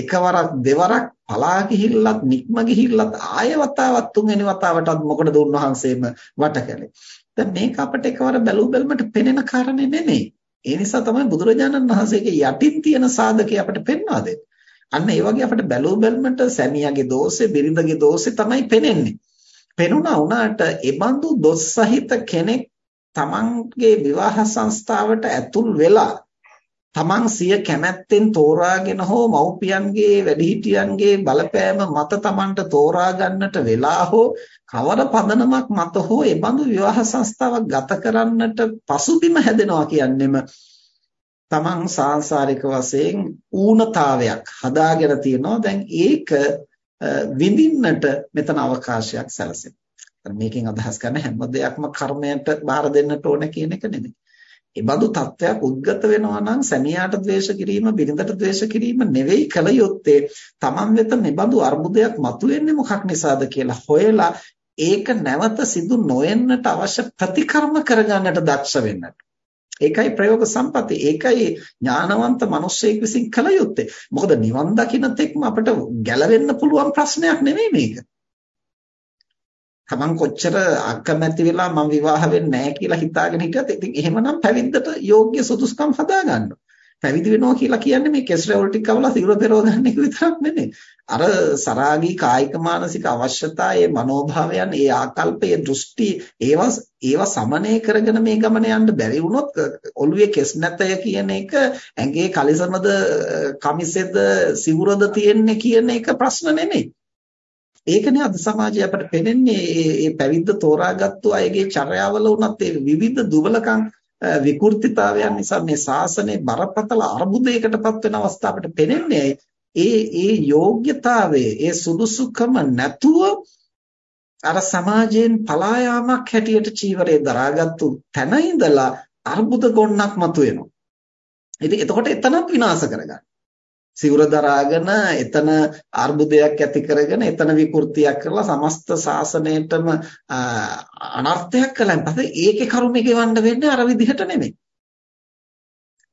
එකවරක් දෙවරක් පලා ගිහිල්ලත් නික්ම ගිහිල්ලත් ආය වතාවක් තුන්වෙනි වතාවටත් මොකටද උන්වහන්සේම වටකලේ. දැන් මේක අපිට එකවර බැලු බැලමට පෙනෙන කාරණේ නෙමෙයි. ඒ නිසා තමයි බුදුරජාණන් වහන්සේගේ යටින් තියෙන සාධකේ අපිට පෙන්වා දෙන්නේ. අන්න ඒ වගේ අපිට බැලු බැලමට සැමියාගේ දෝෂේ, බිරිඳගේ දෝෂේ තමයි පෙනෙන්නේ. පෙනුණා වුණාට ඒ බඳු දොස් සහිත කෙනෙක් තමන්ගේ විවාහ සංස්ථාවට ඇතුල් වෙලා තමන් සිය කැමැත්තෙන් තෝරාගෙන හෝ මව්පියන්ගේ වැඩිහිටියන්ගේ බලපෑම මත තමන්ට තෝරා ගන්නට වෙලා හෝ කවර පදනමක් මත හෝ ඒ බඳු විවාහ සංස්ථාවක් ගත කරන්නට පසුබිම හැදෙනවා කියන්නෙම තමන් සාංශාරික වශයෙන් ඌනතාවයක් හදාගෙන තියෙනවා. දැන් ඒක විඳින්නට මෙතන අවකාශයක් සැලසෙනවා. මේකෙන් අදහස් කරන හැම දෙයක්ම කර්මයට බාර දෙන්නට ඕන කියන එක නෙමෙයි. ඒ බඳු තත්වයක් උද්ගත වෙනවා නම් සැමියාට ද්වේෂ කිරීම, බිරිඳට ද්වේෂ කිරීම නෙවෙයි කල යුත්තේ. Taman වෙත මේ බඳු අර්බුදයක් මතුවෙන්නේ මොකක් නිසාද කියලා හොයලා ඒක නැවත සිදු නොවෙන්නට අවශ්‍ය ප්‍රතිකර්ම කරගන්නට දක්ෂ වෙන්නට. ඒකයි ප්‍රයෝග සම්පatti. ඒකයි ඥානවන්ත මිනිස්සෙක් විසින් කළ යුත්තේ. මොකද නිවන් දකින්න තෙක්ම අපිට ගැලවෙන්න පුළුවන් ප්‍රශ්නයක් නෙමෙයි මේක. තමන් කොච්චර අකමැති වෙලා මම විවාහ වෙන්නේ නැහැ කියලා හිතාගෙන හිටියත් ඉතින් එහෙමනම් පැවිද්දට යෝග්‍ය සුදුසුකම් හදාගන්න. පැවිදි වෙනවා කියලා කියන්නේ මේ කෙස් රැවුල් ටික කවලා සිරුර පෙරව ගන්න එක විතරක් නෙමෙයි. අර සරාගී කායික මානසික අවශ්‍යතා, ඒ මනෝභාවයන්, ඒ ආකල්ප, ඒ දෘෂ්ටි ඒවා ඒවා සමනය කරගෙන මේ ගමන යන්න බැරි වුණොත් ඔළුවේ කෙස් නැතය කියන එක ඇඟේ කලිසමද කමිසෙද සිවුරද තියෙන්නේ කියන එක ප්‍රශ්න නෙමෙයි. ඒකනේ අද සමාජය අපට පෙනෙන්නේ මේ පැවිද්ද තෝරාගත්තු අයගේ චර්යාවල උනත් ඒ විවිධ දුබලකම් විකෘතිතාවයන් නිසා මේ ශාසනයේ බරපතල අර්බුදයකටපත් වෙන අවස්ථාවට පෙනෙන්නේ ඒ ඒ යෝග්‍යතාවයේ ඒ සුදුසුකම නැතුව අර සමාජයෙන් පලා යාමක් හැටියට චීවරේ දරාගත්තු තැන ඉඳලා අර්බුද ගොන්නක් මතුවෙනවා. ඉතින් එතකොට එතනත් විනාශ කරගන්න. සිවුර දරාගෙන එතන අර්බුදයක් ඇති කරගෙන එතන විකෘතියක් කරලා සමස්ත ශාසනයටම අනර්ථයක් කළාන් පස්සේ ඒකේ කරුමේ ගෙවන්න වෙන්නේ අර විදිහට නෙමෙයි.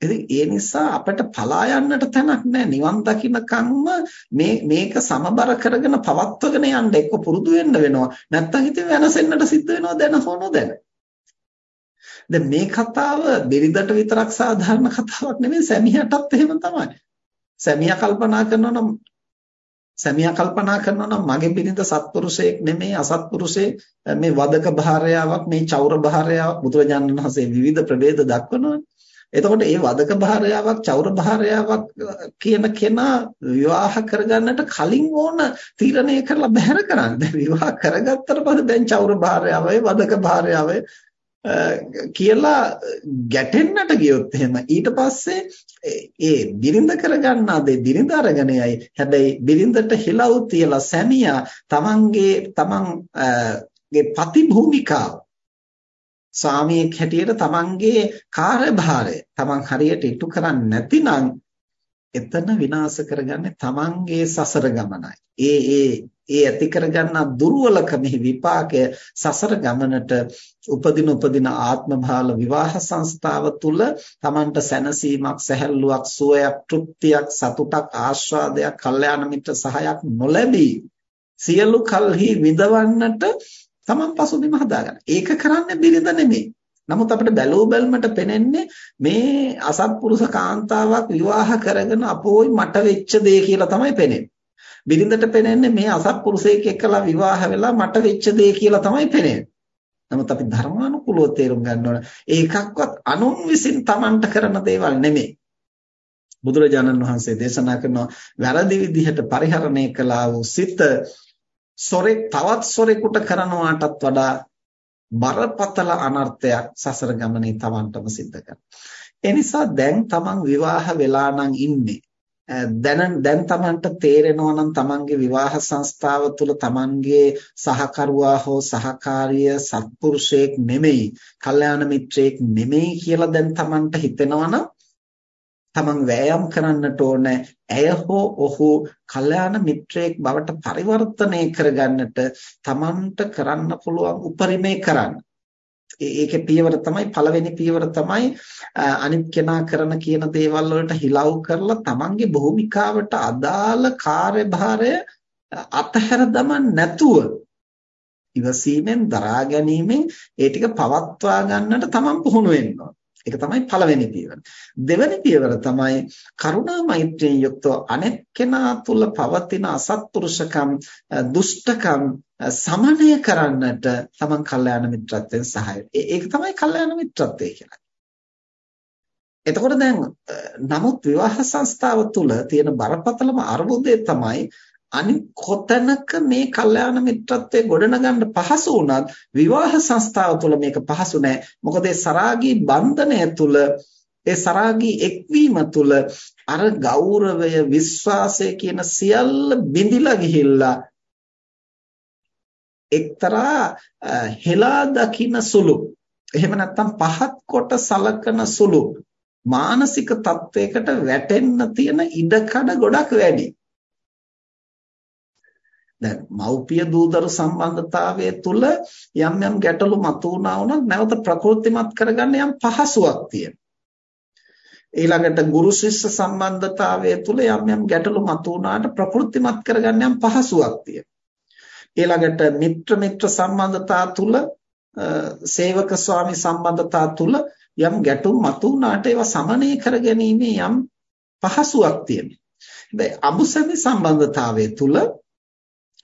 ඉතින් ඒ නිසා අපිට පලා යන්නට තැනක් නැහැ. නිවන් දකින්නකම්ම මේ මේක සමබර කරගෙන පවත්වගෙන යන්න එක්ක පුරුදු වෙන්න වෙනවා. නැත්නම් ඉතින් වෙනසෙන්නට සිද්ධ වෙනවා දැන හෝ නොදැන. දැන් මේ කතාව බිරිඳට විතරක් සාධාරණ කතාවක් නෙමෙයි සැමියාටත් එහෙම තමයි. සැමියා කල්පනා කරනවා නම් සැමියා කල්පනා කරනවා නම් මගේ බිරිඳ සත්පුරුෂයෙක් නෙමෙයි අසත්පුරුෂයෙක් මේ වදක භාර්යාවක් මේ චෞර භාර්යාවක් බුදුරජාණන් වහන්සේ විවිධ ප්‍රභේද දක්වනවානේ. එතකොට මේ වදක භාර්යාවක් චෞර භාර්යාවක් කියන කෙනා විවාහ කරගන්නට කලින් ඕන තීරණය කරලා බැහැර කරන්න. විවාහ කරගත්තට පස්සේ දැන් චෞර භාර්යාවයි වදක භාර්යාවයි කියලා ගැටෙන්නට ගියොත් එහෙම ඊට පස්සේ ඒ බිරිඳ කරගන්නා දේ බිරිඳ අරගෙන යයි හැබැයි බිරිඳට හිලව් තියලා සැමියා තමන්ගේ තමන්ගේ පති භූමිකාව ස්වාමියෙක් හැටියට තමන්ගේ කාර්යභාරය තමන් හරියට ඉටු කරන්නේ නැතිනම් එතන විනාශ කරගන්නේ තමන්ගේ සසර ගමනයි. ඒ ඒ ඒ ඇති කරගන්නා දුර්වලකමෙහි විපාකය සසර ගමනට උපදින උපදින ආත්ම භාල විවාහ සංස්ථාව තුල තමන්ට සැනසීමක් සැහැල්ලුවක් සුවයක් තෘප්තියක් සතුටක් ආස්වාදයක් කල්යාණ මිත්‍ර සහයක් නොලැබී සියලු කල්හි විඳවන්නට තමන් පසුබිම හදාගන්න. ඒක කරන්නේ බිරිඳ නෙමෙයි. නමුත් අපිට බැලූ බැල්මට පෙනෙන්නේ මේ අසත්පුරුෂ කාන්තාවක් විවාහ කරගෙන අපෝයි මට වෙච්ච දේ කියලා තමයි පෙනෙන්නේ. බිරිඳට පෙනෙන්නේ මේ අසත්පුරුෂයෙක් එක්කලා විවාහ වෙලා මට වෙච්ච දේ කියලා තමයි පෙනෙන්නේ. නමුත් අපි ධර්මානුකූලව තේරුම් ගන්න ඕන ඒකක්වත් අනුන් විසින් Tamanට කරන දේවල් නෙමෙයි. බුදුරජාණන් වහන්සේ දේශනා කරනවා වැරදි විදිහට පරිහරණය කළා වූ සිත සොරෙක් තවත් සොරෙකුට කරනවාටත් වඩා බරපතල අනර්ථයක් සසර ගමනේ Tamanටම සිද්ධ කරනවා. ඒ නිසා දැන් Taman විවාහ වෙලා නම් ඉන්නේ දැන දැන් Tamanට තේරෙනවා නම් Tamanගේ විවාහ සංස්ථාව තුළ Tamanගේ සහකරුවා හෝ සහකාරිය සත්පුරුෂයෙක් නෙමෙයි, කල්යාණ මිත්‍රයෙක් නෙමෙයි කියලා දැන් Tamanට හිතෙනවා නම් තමන් වෑයම් කරන්නට ඕනේ ඇය හෝ ඔහු කල්යාණ මිත්‍රයෙක් බවට පරිවර්තනය කරගන්නට තමන්ට කරන්න පුළුවන් උපරිමේ කරන්න. ඒකේ පියවර තමයි පළවෙනි පියවර තමයි අනිත් කෙනා කරන කියන දේවල් වලට හිලව් කරලා තමන්ගේ භූමිකාවට අදාළ කාර්යභාරය අතහැර දමන්න නැතුව ඉවසීමෙන් දරා ගැනීමෙන් ඒ ටික පවත්වා ගන්නට තමන් පුහුණු වෙන්න ඕන. ඒක තමයි පළවෙනි පියවර. දෙවෙනි පියවර තමයි කරුණා මෛත්‍රියෙන් යුක්තව අනෙක් කෙනා තුල පවතින අසත්පුරුෂකම්, දුෂ්ටකම් සමනය කරන්නට තමන් කල්යාණ මිත්‍රත්වයෙන් සහාය. ඒක තමයි කල්යාණ මිත්‍රත්වය කියන්නේ. එතකොට දැන් නමුත් විවාහ සංස්ථාව තුළ තියෙන බරපතලම අර්බුදය තමයි අනිත් කොතැනක මේ කල්යාණ මිත්‍රත්වයේ ගොඩනගන්න පහසු වුණත් විවාහ සංස්ථාව තුළ මේක පහසු නෑ. මොකද ඒ සරාගී බන්ධනය තුළ ඒ සරාගී එක්වීම තුළ අර ගෞරවය විශ්වාසය කියන සියල්ල බිඳිලා ගිහිල්ලා එක්තරා හෙලා දකින්න සුළු එහෙම නැත්නම් පහත් කොට සලකන සුළු මානසික තත්වයකට වැටෙන්න තියෙන ඉඩකඩ ගොඩක් වැඩි. දැන් මව්පිය දූදරු සම්බන්ධතාවය තුළ යම් යම් ගැටලු මතුවනා වුණත් නැවත ප්‍රකෘතිමත් කරගන්න යම් පහසුවක් තියෙනවා. ඊළඟට ගුරු ශිෂ්‍ය සම්බන්ධතාවය තුළ යම් යම් ගැටලු මතුවනාට ප්‍රකෘතිමත් කරගන්න යම් පහසුවක් තියෙනවා. ඊළඟට මිත්‍ර මිත්‍ර සම්බන්ධතා තුළ සේවක ස්වාමි සම්බන්ධතා තුළ යම් ගැටුම් මතුවුණාට ඒවා සමනය කරගැනීමේ යම් පහසුවක් තියෙනවා. හැබැයි අබුසමි සම්බන්ධතාවය තුල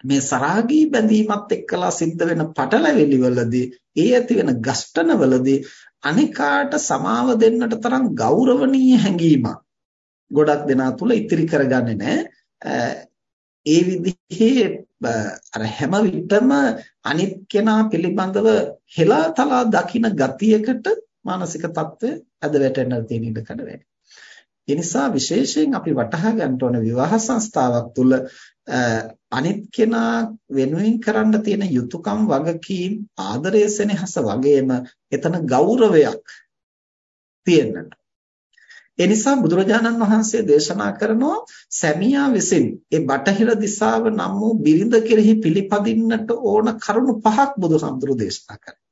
මේ සරාගී බැඳීමත් එක්කලා සිද්ධ වෙන පටලැවිලි වලදී ඒ ඇති වෙන ගැෂ්ඨන වලදී අනිකාට සමාව දෙන්නට තරම් ගෞරවණීය හැඟීමක් ගොඩක් දෙනා තුල ඉතිරි කරගන්නේ නැහැ ඒ විදිහේ අර හැම විටම අනිත් කෙනා පිළිබඳව හෙලාතලා දකින ගතියකට මානසික தত্ত্বය අද වැටෙන්න තියෙන ඉඩ කඩ වැඩි. ඒ නිසා විශේෂයෙන් අපි වටහා ගන්න ඕන විවාහ සංස්ථාවක් තුළ අනිත් කෙනා වෙනුවෙන් කරන්න තියෙන යුතුයකම් වගකීම් ආදරය සෙනෙහස වගේම එතන ගෞරවයක් තියෙන්නට. ඒ නිසා බුදුරජාණන් වහන්සේ දේශනා කරනවා සැමියා විසින් ඒ බටහිර දිසාව නම් වූ බිරිඳ කෙරෙහි පිළිපදින්නට ඕන කරුණු පහක් බුදුහාමුදුරු දේශනා කරනවා.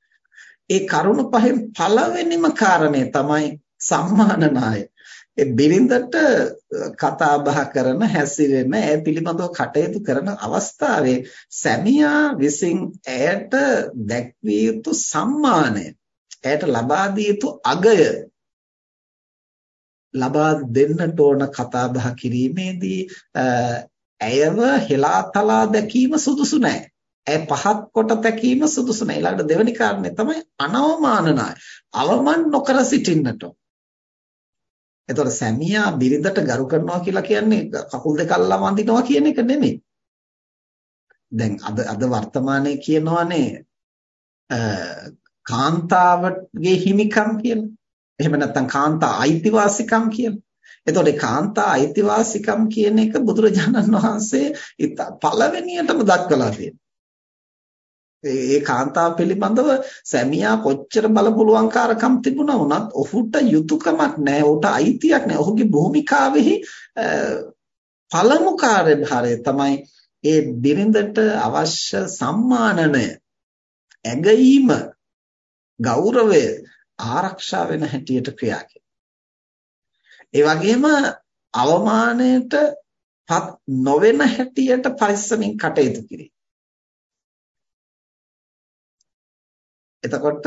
ඒ කරුණු පහෙන් පළවෙනිම කාරණය තමයි සම්මානනාය. ඒ බිරිඳට කතා බහ කරන හැසිරෙන ඒ පිළිබඳව කටයුතු කරන අවස්ථාවේ සැමියා විසින් ඇයට දැක්විය යුතු සම්මානය ඇයට ලබා දිය යුතු අගය ලබා දෙන්නට ඕන කතා බහ කිරීමේදී ඇයව හෙලාතලා දැකීම සුදුසු නෑ. ඇය පහත් කොට දැකීම සුදුසු නෑ. ඊළඟට දෙවෙනි කාරණේ තමයි අනවමානනාය. අවමන් නොකර සිටින්නට ඕන. එතකොට සැමියා බිරිඳට ගරු කරනවා කියලා කියන්නේ කකුල් දෙක අල්ලලා වඳිනවා කියන එක නෙමෙයි. දැන් අද අද වර්තමානයේ කියනවානේ කාන්තාවගේ හිමිකම් කියලා. එහෙම නැත්නම් කාන්තා අයිතිවාසිකම් කියලා. එතකොට කාන්තා අයිතිවාසිකම් කියන එක බුදුරජාණන් වහන්සේ පළවෙනියටම දක්වලා තියෙනවා. ඒ කාන්තාව පිළිබඳව සැමියා කොච්චර බලපුලුවන්කාරකම් තිබුණා වුණත් ඔහුට යුතුයකමක් නැහැ. ඔහුට අයිතියක් නැහැ. ඔහුගේ භූමිකාවෙහි පළමු කාර්යභාරය තමයි ඒ බිරිඳට අවශ්‍ය සම්මානනය ඇගීම ගෞරවය ආරක්ෂා වෙන හැටියට ක්‍රියා ඒ වගේම අවමානයට පත් නොවන හැටියට පරිස්සමින් කටයුතු කිරීම. එතකොට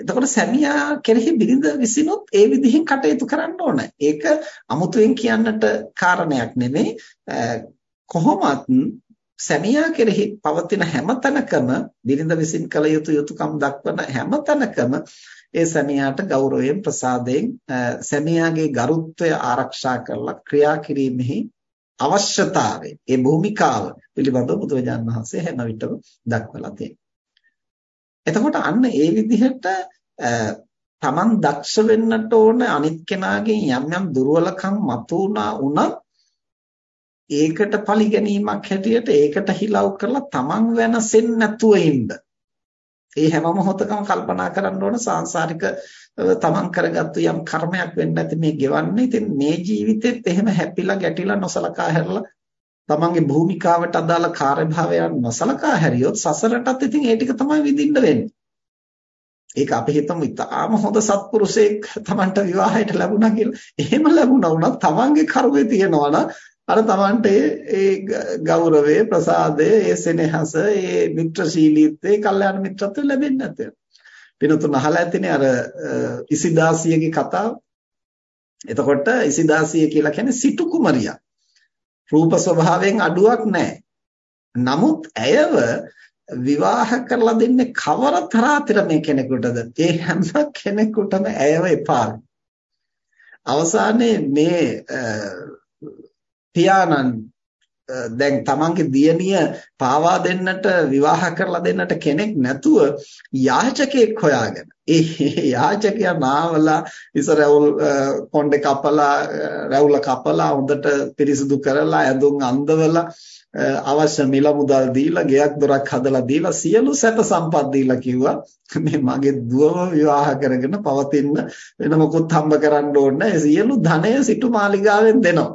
එතකොට සැමියා කෙරෙහි බිරිඳ විසිනුත් ඒ විදිහින් කටයුතු කරන්න ඕන. ඒක අමුතුවෙන් කියන්නට කාරණයක් නෙමෙයි. කොහොමත් සැමියා කෙරෙහි පවතින හැම තැනකම බිරිඳ විසින් කළ යුතු යුතුයකම් දක්වන හැම තැනකම ඒ සැමියාට ගෞරවයෙන් ප්‍රසාදයෙන් සැමියාගේ ගරුත්වය ආරක්ෂා කරලා ක්‍රියා කිරීමෙහි අවශ්‍යතාවය ඒ භූමිකාව පිළිබඳව බුදුරජාණන් වහන්සේ හැම විටම දක්වලා තියෙනවා. එතකොට අන්න ඒ විදිහට තමන් දක්ෂ වෙන්නට ඕන අනිත් කෙනාගෙන් යම් යම් දුර්වලකම් මතුවනා වුණත් ඒකට පරිගැනීමක් හැටියට ඒකට හිලව් කරලා තමන් වෙනසෙන්නේ නැතුව ඉන්න. ඒ හැම මොහොතකම කල්පනා කරන්න ඕන සාංශාරික තමන් කරගත්තු යම් කර්මයක් වෙන්න ඇති මේ ගෙවන්නේ. ඉතින් මේ ජීවිතෙත් එහෙම හැපිලා ගැටිලා නොසලකා හැරලා තමන්ගේ භූමිකාවට අදාළ කාර්යභාවයන් නොසලකා හැරියොත් සසරටත් ඉතින් ඒ ටික තමයි විඳින්න වෙන්නේ. ඒක අපි හිතමු ඉතාම හොඳ සත්පුරුෂයෙක් තමන්ට විවාහයට ලැබුණා කියලා. එහෙම ලැබුණා වුණත් තමන්ගේ කරුවේ තියනවා නම් අර තමන්ට ඒ ගෞරවය, ප්‍රසාදය, ඒ සෙනෙහස, ඒ මිත්‍රශීලීත්වය, කල්යාණ මිත්‍රත්වය ලැබෙන්නේ නැතේ. පිනතුන් අහලා ඇතිනේ අර ඉසිදාසියගේ කතාව. එතකොට ඉසිදාසිය කියලා කියන්නේ සිටු කුමරියක්. රූප ස්වභාවයෙන් අඩුවක් නැහැ. නමුත් ඇයව විවාහ කරලා දෙන්නේ කවර තරාතිරමේ කෙනෙකුටද? ඒ හැම කෙනෙකුටම ඇයව එපා. අවසානයේ මේ පියාණන් දැන් තමන්ගේ දියණිය පාවා දෙන්නට විවාහ කරලා දෙන්නට කෙනෙක් නැතුව යාචකයෙක් හොයාගෙන ඒ යාචකයා නාවලා ඉසරවුල් කොණ්ඩේ කපලා රැවුල කපලා හොඳට පිරිසිදු කරලා ඇඳුම් අඳවලා අවශ්‍ය මිල මුදල් දීලා ගෙයක් දොරක් හදලා දීලා සියලු සැප සම්පත් දීලා කිව්වා. මේ මගේ දුවව විවාහ කරගෙන පවතින්න වෙන මොකුත් හම්බ කරන්න ඕනේ සියලු ධනය සිටු මාලිගාවෙන් දෙනවා.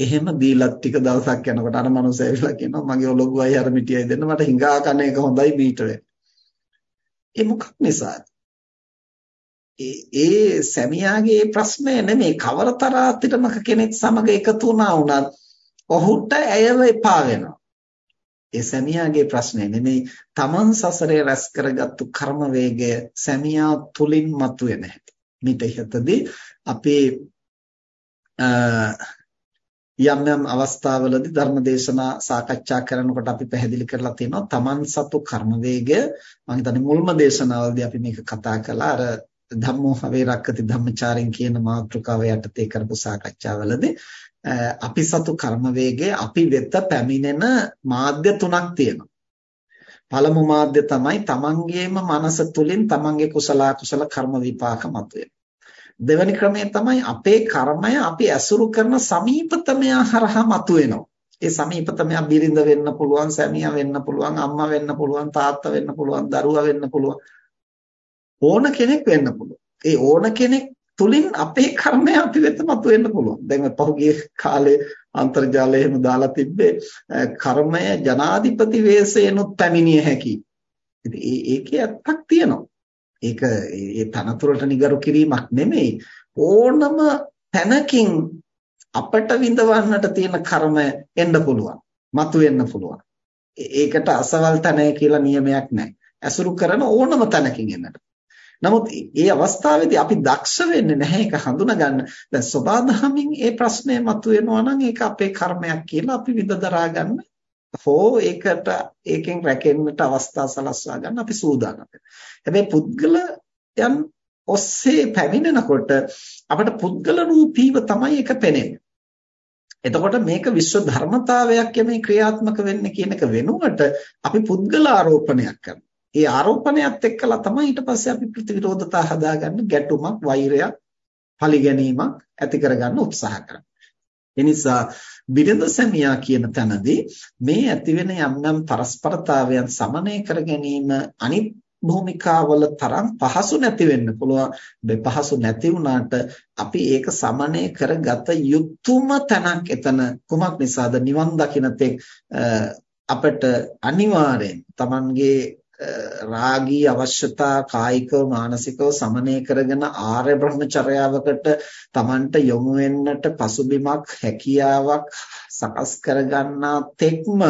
එහෙම දීලා ටික දවසක් යනකොට අර මනුස්සයා ඇවිල්ලා කියනවා මගේ ඔලොග්ගුවයි අර මිටියයි දෙන්න මට හිඟා කන එක හොඳයි මීටරේ. ඒ මොකක් නිසාද? ඒ ඒ සැමියාගේ ප්‍රශ්නය නෙමෙයි කවරතරාතිරමක කෙනෙක් සමග එකතු වුණා වුණත් ඔහුට ඇයව එපා වෙනවා. ඒ සැමියාගේ ප්‍රශ්නේ නෙමෙයි තමන් සසරේ රැස් කරගත්තු කර්ම වේගය සැමියා තුලින් මතුවෙන හැටි. මිට ඉහතදී අපේ යම් යම් අවස්ථාවලදී ධර්මදේශනා සාකච්ඡා කරනකොට අපි පැහැදිලි කරලා තියෙනවා තමන් සතු කර්ම වේගය මම හිතන්නේ මුල්ම දේශනාවලදී අපි මේක කතා කළා අර ධම්මෝ හවේ රක්කති ධම්මචාරින් කියන මාතෘකාව යටතේ කරපු සාකච්ඡාවලදී අපි සතු කර්ම වේගය අපි වෙත පැමිණෙන මාධ්‍ය තුනක් තියෙනවා. පළමු මාධ්‍ය තමයි තමන්ගේම මනස තුලින් තමන්ගේ කුසල කුසල කර්ම විපාක මතුවෙන. දෙවැනි ක්‍රමය තමයි අපේ කර්මය අපි ඇසුරු කරන සමීපතමයා හරහා මතුවෙනවා. ඒ සමීපතමයා බිරිඳ වෙන්න පුළුවන්, සැමියා වෙන්න පුළුවන්, අම්මා වෙන්න පුළුවන්, තාත්තා වෙන්න පුළුවන්, දරුවා වෙන්න පුළුවන්. ඕන කෙනෙක් වෙන්න පුළුවන්. ඒ ඕන කෙනෙක් තුලින් අපේ කර්මය අපි වෙත මතුවෙන්න පුළුවන්. දැන් පහුගිය කාලේ අන්තර්ජාලය එහෙම දාලා තිබ්බේ කර්මය ජනාධිපති වේසයෙන්ුත් පැමිණිය හැකි. ඉතින් ඒකේ ඇත්තක් තියෙනවා. ඒක ඒ තනතුරට නිගරු කිරීමක් නෙමෙයි. ඕනම තැනකින් අපට විඳවන්නට තියෙන කර්ම එන්න පුළුවන්. මතුවෙන්න පුළුවන්. ඒකට අසවල් තැනයි කියලා නියමයක් නැහැ. ඇසුරු කරන ඕනම තැනකින් එන්නට. නමුත් මේ අවස්ථාවේදී අපි දක්ෂ වෙන්නේ නැහැ ඒක හඳුනගන්න. දැන් සබාධමින් මේ ප්‍රශ්නය මතුවෙනවා නම් ඒක අපේ කර්මයක් කියලා අපි විඳ දරා ගන්න හෝ ඒකට ඒකෙන් රැකෙන්නට අවස්ථා සලස්වා ගන්න අපි සූදානම් හැබැයි පුද්ගලයන් ඔස්සේ පැමිණෙනකොට අපිට පුද්ගල රූපීව තමයි ඒක පෙනෙන්නේ. එතකොට මේක විශ්ව ධර්මතාවයක් යමේ ක්‍රියාත්මක වෙන්නේ කියන එක වෙනුවට අපි පුද්ගල ආරෝපණයක් කරනවා. ඒ ආරෝපණයත් එක්කලා තමයි ඊට පස්සේ අපි ප්‍රතිවිරෝධතා හදාගන්න ගැටුමක්, වෛරයක්, පරිගැනීමක් ඇති කරගන්න උත්සාහ කරන්නේ. එනිසා බිරිඳ සැමියා කියන තැනදී මේ ඇතිවෙන යම් යම් පරස්පරතාවයන් සමනය කර ගැනීම අනිත් භූමිකාවල තරම් පහසු නැති වෙන්න පුළුවන්. මේ පහසු නැති වුණාට අපි ඒක සමනය කරගත යුතුම තැනක් එතන කුමක් නිසාද නිවන් දකින්න අපට අනිවාර්යෙන් Tamanගේ රාගී අවශ්‍යතා කායිකව මානසිකව සමනය කරගෙන ආර්ය බ්‍රහ්මචර්යාවකට Tamanට යොමු වෙන්නට පසුබිමක් හැකියාවක් සකස් කරගන්නා තෙක්ම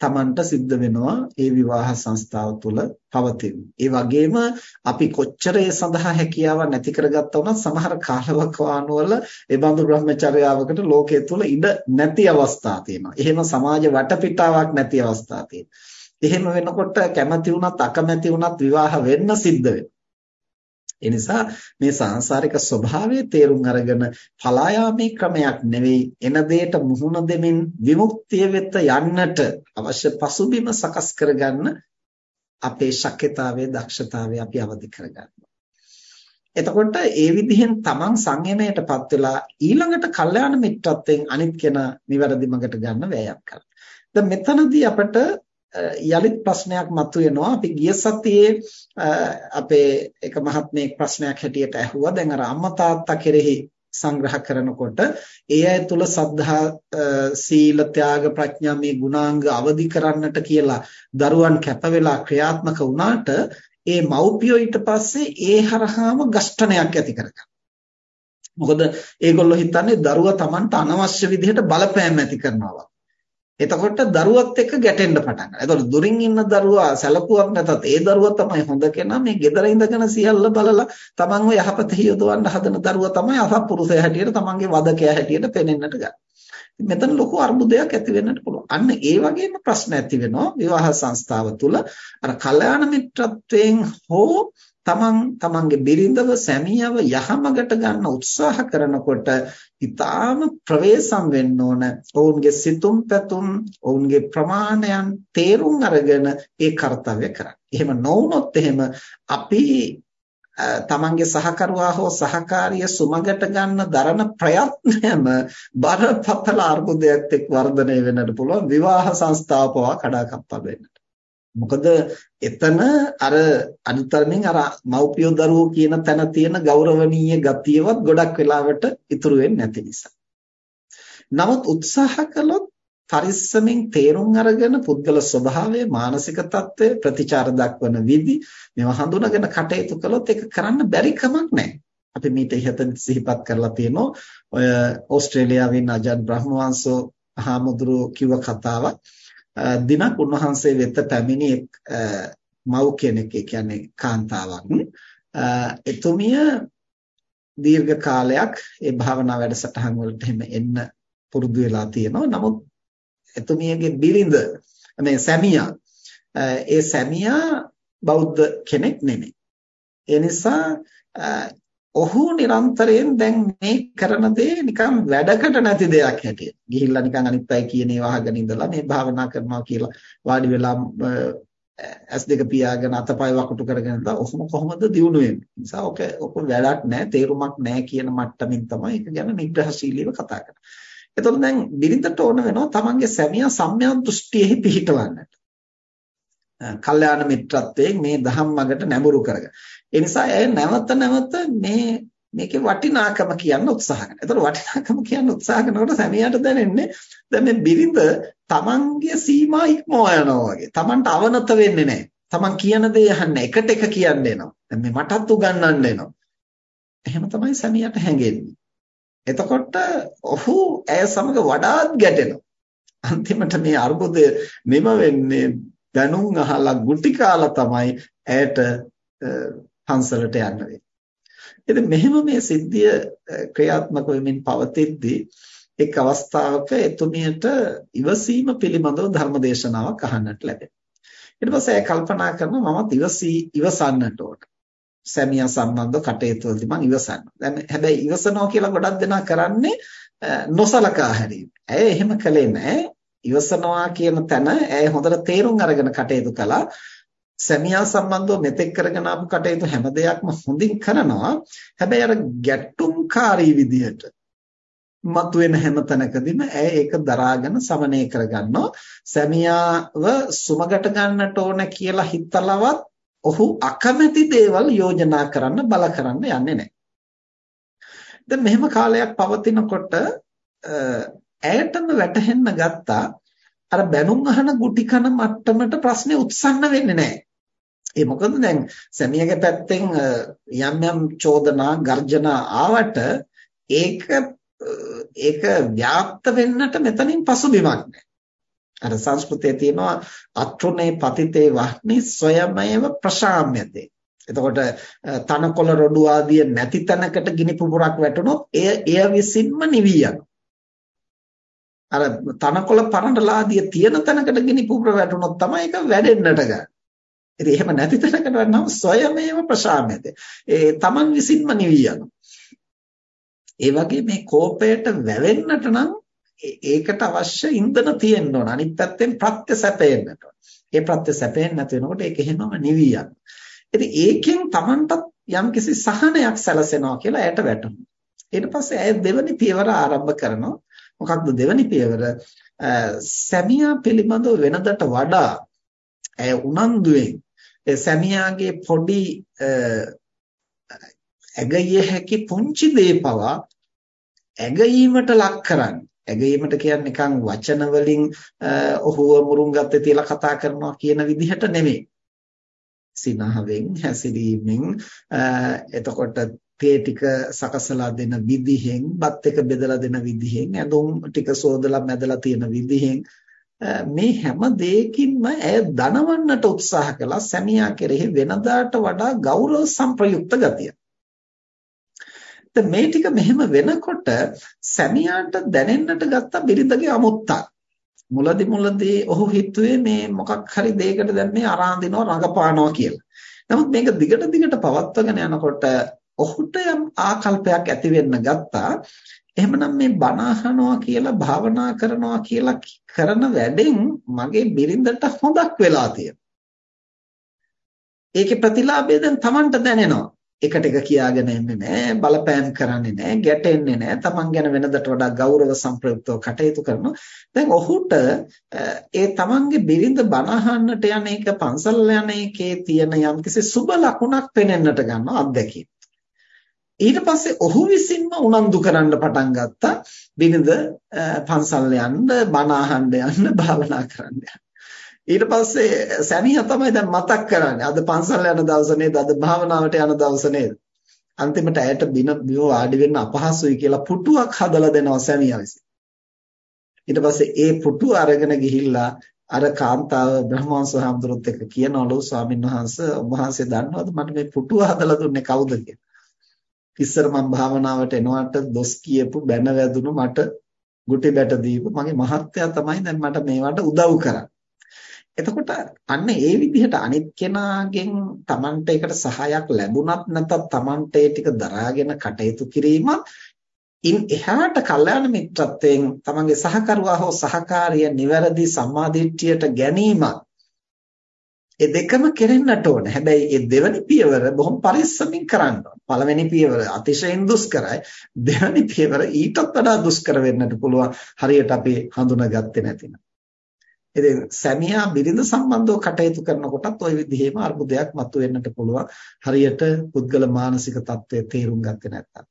Tamanට සිද්ධ වෙනවා ඒ විවාහ සංස්ථාව තුළ පවතින. ඒ වගේම අපි කොච්චර ඒ සඳහා හැකියාව නැති කරගත්තා වුණත් සමහර කාලවකවානුවල ඒ බඳු බ්‍රහ්මචර්යාවකට ලෝකයේ තුල ඉඩ නැති අවස්ථා තියෙනවා. එහෙම සමාජ වටපිටාවක් නැති අවස්ථා තියෙනවා. එහෙම වෙනකොට කැමැති වුණත් අකමැති වුණත් විවාහ වෙන්න සිද්ධ වෙනවා. ඒ නිසා මේ සාංශාරික ස්වභාවය තේරුම් අරගෙන පලායාමේ ක්‍රමයක් නෙවෙයි එන දෙයට මුහුණ දෙමින් විමුක්තිය වෙත යන්නට අවශ්‍ය පසුබිම සකස් කරගන්න අපේ ශක්්‍යතාවයේ දක්ෂතාවය අපි අවදි කරගන්නවා. එතකොට ඒ විදිහෙන් තමන් සංයමයටපත් වෙලා ඊළඟට කල්යාණ මිත්‍රත්වයෙන් අනිත් කෙනා නිවැරදි මඟට ගන්න වෑයම් කරනවා. දැන් මෙතනදී අපිට යලිත් ප්‍රශ්නයක් මතුවෙනවා අපි ගිය සතියේ අපේ එක මහත්මයෙක් ප්‍රශ්නයක් හැටියට ඇහුවා දැන් අර අම්මා තාත්තා කෙරෙහි සංග්‍රහ කරනකොට ඒ අය තුල සද්ධා සීල ත්‍යාග ප්‍රඥා මේ ගුණාංග අවදි කරන්නට කියලා දරුවන් කැප වෙලා ක්‍රියාත්මක වුණාට ඒ මව්පියෝ ඊට පස්සේ ඒ හරහාම ගෂ්ඨනයක් ඇති කරගන්නවා. මොකද ඒගොල්ලෝ හිතන්නේ දරුවා Tamanට අනවශ්‍ය විදිහට බලපෑම් ඇති කරනවා. එතකොට දරුවත් එක්ක ගැටෙන්න පටන් ගන්නවා. එතකොට දුරින් ඉන්න දරුවා සැලකුවක් නැතත් ඒ දරුවා තමයි හොඳ කෙනා. මේ ගෙදර ඉඳගෙන සියල්ල බලලා තමන්ව යහපත යොදවන්න හදන දරුවා තමයි අසත්පුරුෂයා හැටියට තමන්ගේ වදකයා හැටියට පෙනෙන්නට ගන්නේ. මෙතන ලොකු අර්බුදයක් ඇති වෙන්නට පුළුවන්. අන්න ඒ වගේම ප්‍රශ්න ඇති වෙනවා විවාහ සංස්ථාව තුළ අර කල්යාණ මිත්‍රත්වයෙන් හෝ තමන් තමන්ගේ බිරිඳව සැමියව යහමගට ගන්න උත්සාහ කරනකොට ඊටාම ප්‍රවේශම් වෙන්න ඕන ඔවුන්ගේ සිතුම් පැතුම් ඔවුන්ගේ ප්‍රමාණයන් තේරුම් අරගෙන ඒ කාර්යය කරන්න. එහෙම නොවුනොත් එහෙම අපි තමන්ගේ සහකරුවා හෝ සහකාරිය සුමගට ගන්න දරන ප්‍රයත්නයම බරපතල අර්බුදයක් එක් වර්ධනය වෙන්නට පුළුවන් විවාහ සංස්ථාව පවා කඩාකප්පල් වෙන්නට. මොකද එතන අර අනිතරමින් අර මව්පියෝ දරුවෝ කියන තැන තියෙන ගෞරවණීය ගතියවත් ගොඩක් වෙලාවට ඉතුරු වෙන්නේ නැති නිසා. නමුත් උත්සාහ කළොත් පරිස්සමින් තේරුම් අරගෙන පුද්ගල ස්වභාවය, මානසික తত্ত্বය, ප්‍රතිචාර දක්වන විදි මේවා හඳුනාගෙන කටයුතු කළොත් ඒක කරන්න බැරි කමක් නැහැ. අපි මීට ඉහතින් සිහිපත් කරලා තියෙනවා ඔය ඕස්ට්‍රේලියාවේ නජන් බ්‍රහ්මවංශෝ හාමුදුරුවෝ කිව්ව කතාවක්. දිනක් උන්වහන්සේ වෙත පැමිණි මව් කෙනෙක් ඒ කියන්නේ කාන්තාවක් එතුමිය දීර්ඝ කාලයක් ඒ භාවනා වැඩසටහන් වලට එහෙම එන්න පුරුදු වෙලා තියෙනවා. නමුත් එතුමියගේ බිරිඳ මේ සැමියා ඒ සැමියා බෞද්ධ කෙනෙක් නෙමෙයි. ඒ නිසා ඔහු නිරන්තරයෙන් දැන් මේ කරන දේ නිකන් වැඩකට නැති දෙයක් හැටියට. ගිහිල්ලා නිකන් අනිත් අය කියන ඒවා අහගෙන ඉඳලා මේ භාවනා කරනවා කියලා වාඩි වෙලා ඇස් දෙක පියාගෙන අතපය වකුටු කරගෙන ඉඳලා ඔහොම කොහොමද දියුණු වෙන්නේ? නිසා ඔක ඔක වැඩක් නැහැ, තේරුමක් නැහැ කියන මට්ටමින් තමයි ඒක ගැන නිග්‍රහශීලීව කතා කරන්නේ. එතකොට දැන් බිරිඳට ඕන වෙනවා තමන්ගේ සැමියා සම්‍යක් දෘෂ්ටියෙහි පිහිටවන්නට. කල්යාණ මිත්‍රත්වයෙන් මේ ධම්ම මගට නැඹුරු කරගන්න. ඒ නිසා ඇය නැවත නැවත මේ මේකේ වටිනාකම කියන්න උත්සාහ කරනවා. ඒතර වටිනාකම කියන්න උත්සාහ කරනකොට සැමියාට දැනෙන්නේ දැන් මේ බිරිඳ තමන්ගේ සීමා ඉක්මවා යනවා වගේ. තමන්ට අවනත වෙන්නේ නැහැ. තමන් කියන දේ අහන්නේ එකට එක කියන්නේ එනවා. දැන් මේ මටත් උගන්වන්න එනවා. එහෙම තමයි සැමියාට හැඟෙන්නේ. එතකොට ඔහු ඇය සමග වඩාත් ගැටෙනවා. අන්තිමට මේ අර්බුදය නිම වෙන්නේ දැනුම් අහලා ගුටි කාලා තමයි ඇයට පන්සලට යන්න වෙන්නේ. ඉතින් මෙහෙම මේ සිද්ධිය ක්‍රියාත්මක වෙමින් පවතිද්දී එක් අවස්ථාවක එතුමියට ඉවසීම පිළිබඳව ධර්මදේශනාවක් අහන්නට ලැබෙනවා. ඊට පස්සේ ඇය කල්පනා කරනවා මමත් ඉවසී ඉවසන්නට ඕන. සැමියා සම්බන්ධ කටයුතු වලදී මම ඉවසනවා. දැන් හැබැයි ඉවසනවා කියලා ගොඩක් දෙනා කරන්නේ නොසලකා හැරීම. ඇය එහෙම කළේ නැහැ. ඉවසනවා කියන තැන ඇය හොඳට තේරුම් අරගෙන කටයුතු කළා. සැමියා සම්බන්ධව මෙතෙක් කරගෙන ආපු කටයුතු හැම දෙයක්ම හොඳින් කරනවා. හැබැයි අර ගැටුම්කාරී විදිහට මතුවෙන හැම තැනකදීම ඇය ඒක දරාගෙන සමනය කරගන්නවා. සැමියාව සුමගට ගන්නට ඕන කියලා හිතලවත් ඔහු අකමැති දේවල් යෝජනා කරන්න බල කරන්න යන්නේ නැහැ. දැන් මෙහෙම කාලයක් පවතිනකොට ඇයටම වැටහෙන්න ගත්තා අර බැනුම් අහන ගුටි කන මට්ටමට ප්‍රශ්නේ උත්සන්න වෙන්නේ නැහැ. ඒ මොකද දැන් සැමියගේ පැත්තෙන් යම් යම් චෝදනා ගර්ජනා ආවට ඒක ඒක ව්‍යාප්ත වෙන්නට මෙතනින් පසුබිමක් නැහැ. අර සංස්කෘතයේ තියෙනවා අත්‍රුනේ පතිතේ වහ්නි ස්වයමේව ප්‍රශාම්‍යතේ. එතකොට තනකොළ රොඩු ආදිය නැති තැනකට ගිනි පුපුරක් වැටුණොත් එය එය විසින්ම නිවි යනවා. අර තනකොළ පරණලාදිය තියෙන තැනකට ගිනි පුපුර වැටුණොත් තමයි ඒක වැඩෙන්නට ගන්නේ. ඉතින් එහෙම නැති තැනකට වටනම් ස්වයමේව ප්‍රශාම්‍යතේ. ඒ Taman විසින්ම නිවි යනවා. ඒ වගේ මේ කෝපයට වැවෙන්නට නම් ඒකට අවශ්‍ය ඉන්ධන තියෙන්න ඕන. අනිත් පැත්තෙන් ප්‍රත්‍ය සැපෙන්නට ඕන. ඒ ප්‍රත්‍ය සැපෙන්නේ නැති වෙනකොට ඒක එහෙමම නිවි යනවා. ඉතින් ඒකෙන් Tamanටත් යම්කිසි සහනයක් සැලසෙනවා කියලා ඇයට වැටහුණා. ඊට පස්සේ ඇය දෙවනි පියවර ආරම්භ කරනවා. මොකක්ද දෙවනි පියවර? සැමියා පිළිබඳව වෙනදට වඩා ඇය උනන්දුවෙන් සැමියාගේ පොඩි ඇගිය හැකි පුංචි දේ පවා ඇගීමට ලක් කරන්නේ. ඇගීමට කියන්නේ නිකන් වචන වලින් ඔහුව මුරුංගත්තේ තියලා කතා කරනවා කියන විදිහට නෙමෙයි. සිනහවෙන් හැසිරීමෙන් එතකොට තේ ටික සකසලා දෙන විදිහෙන් බත් එක බෙදලා දෙන විදිහෙන් ඇඳුම් ටික සෝදලා මැදලා තියෙන විදිහෙන් මේ හැම දෙයකින්ම ඇය දනවන්නට උත්සාහ කළා සැමියා කෙරෙහි වෙනදාට වඩා ගෞරව සම්ප්‍රයුක්ත ගතිය. මේ ටික මෙහෙම වෙනකොට සැමියාට දැනෙන්නට ගත්ත බිරිඳගේ අමුත්තක්. මුලදි මුලදී ඔහු හිතුවේ මේ මොකක් හරි දෙයකට දැන් මේ අරාඳිනවා රඟපානවා කියලා. නමුත් මේක දිගට දිගට පවත්වාගෙන යනකොට ඔහුට යම් ආකල්පයක් ඇති වෙන්න ගත්තා. එහෙමනම් මේ බණ අහනවා කියලා භාවනා කරනවා කියලා කරන වැඩෙන් මගේ බිරිඳට හොඳක් වෙලා තියෙනවා. ඒකේ ප්‍රතිලාභය දැන් Tamanට දැනෙනවා. එකට එක කියාගෙන ඉන්නේ නැහැ බලපෑම් කරන්නේ නැහැ ගැටෙන්නේ නැහැ තමන් ගැන වෙනදට වඩා ගෞරව සම්ප්‍රයුක්තව කටයුතු කරනවා. දැන් ඔහුට ඒ තමන්ගේ බිරිඳ බනහන්නට යන එක පන්සල් යන එකේ තියෙන යම්කිසි සුබ ලකුණක් පෙනෙන්නට ගන්නවා අත්දැකීම. ඊට පස්සේ ඔහු විසින්ම උනන්දු කරන්න පටන් ගත්තා. බිරිඳ පන්සල් යන්න බණ අහන්න යන්න භාවනා කරන්න යන්න. ඊට පස්සේ සැමියා තමයි දැන් මතක් කරන්නේ. අද පන්සල් යන දවස නේද? අද භාවනාවට යන දවස නේද? අන්තිමට ඇයට බින බිම වාඩි වෙන්න අපහසුයි කියලා පුටුවක් හදලා දෙනවා සැමියා විසින්. ඊට පස්සේ ඒ පුටුව අරගෙන ගිහිල්ලා අර කාන්තාව බ්‍රහ්මවංශ හාමුදුරුවොත් එක්ක කියනවලු ස්වාමීන් වහන්සේ ඔබ වහන්සේ දන්නවද මට මේ පුටුව හදලා දුන්නේ කවුද කියලා. ඉස්සර මම භාවනාවට එනවට දොස් කියපු බැන වැදුණු මට ගුටි බැට දීපු මගේ මහත්තයා තමයි දැන් මට මේවට උදව් කරන්නේ. එතකොට අන්න ඒ විදිහට අනිත් කෙනාගෙන් Tamante එකට සහායක් ලැබුණත් නැත්නම් Tamante ටික දරාගෙන කටයුතු කිරීමත් ඉන් එහාට කල්යාණ මිත්‍රත්වයෙන් තමන්ගේ සහකරුවා හෝ සහකාරිය නිවැරදි සම්මාදිට්ඨියට ගැනීමත් ඒ දෙකම කෙරෙන්නට ඕන. හැබැයි ඒ දෙවැනි පියවර බොහොම පරිස්සමින් කරන්න ඕන. පළවෙනි පියවර අතිශයින් දුෂ්කරයි. දෙවැනි පියවර ඊටත් වඩා දුෂ්කර වෙන්නට පුළුවන්. හරියට අපි හඳුනාගත්තේ නැතිනම්. ඉතින් සැමියා බිරිඳ සම්බන්ධව කටයුතු කරනකොටත් ওই විදිහේම අර්බුදයක් මතුවෙන්නට පුළුවන්. හරියට පුද්ගල මානසික තත්ත්වය තේරුම් ගත්තේ නැත්නම්.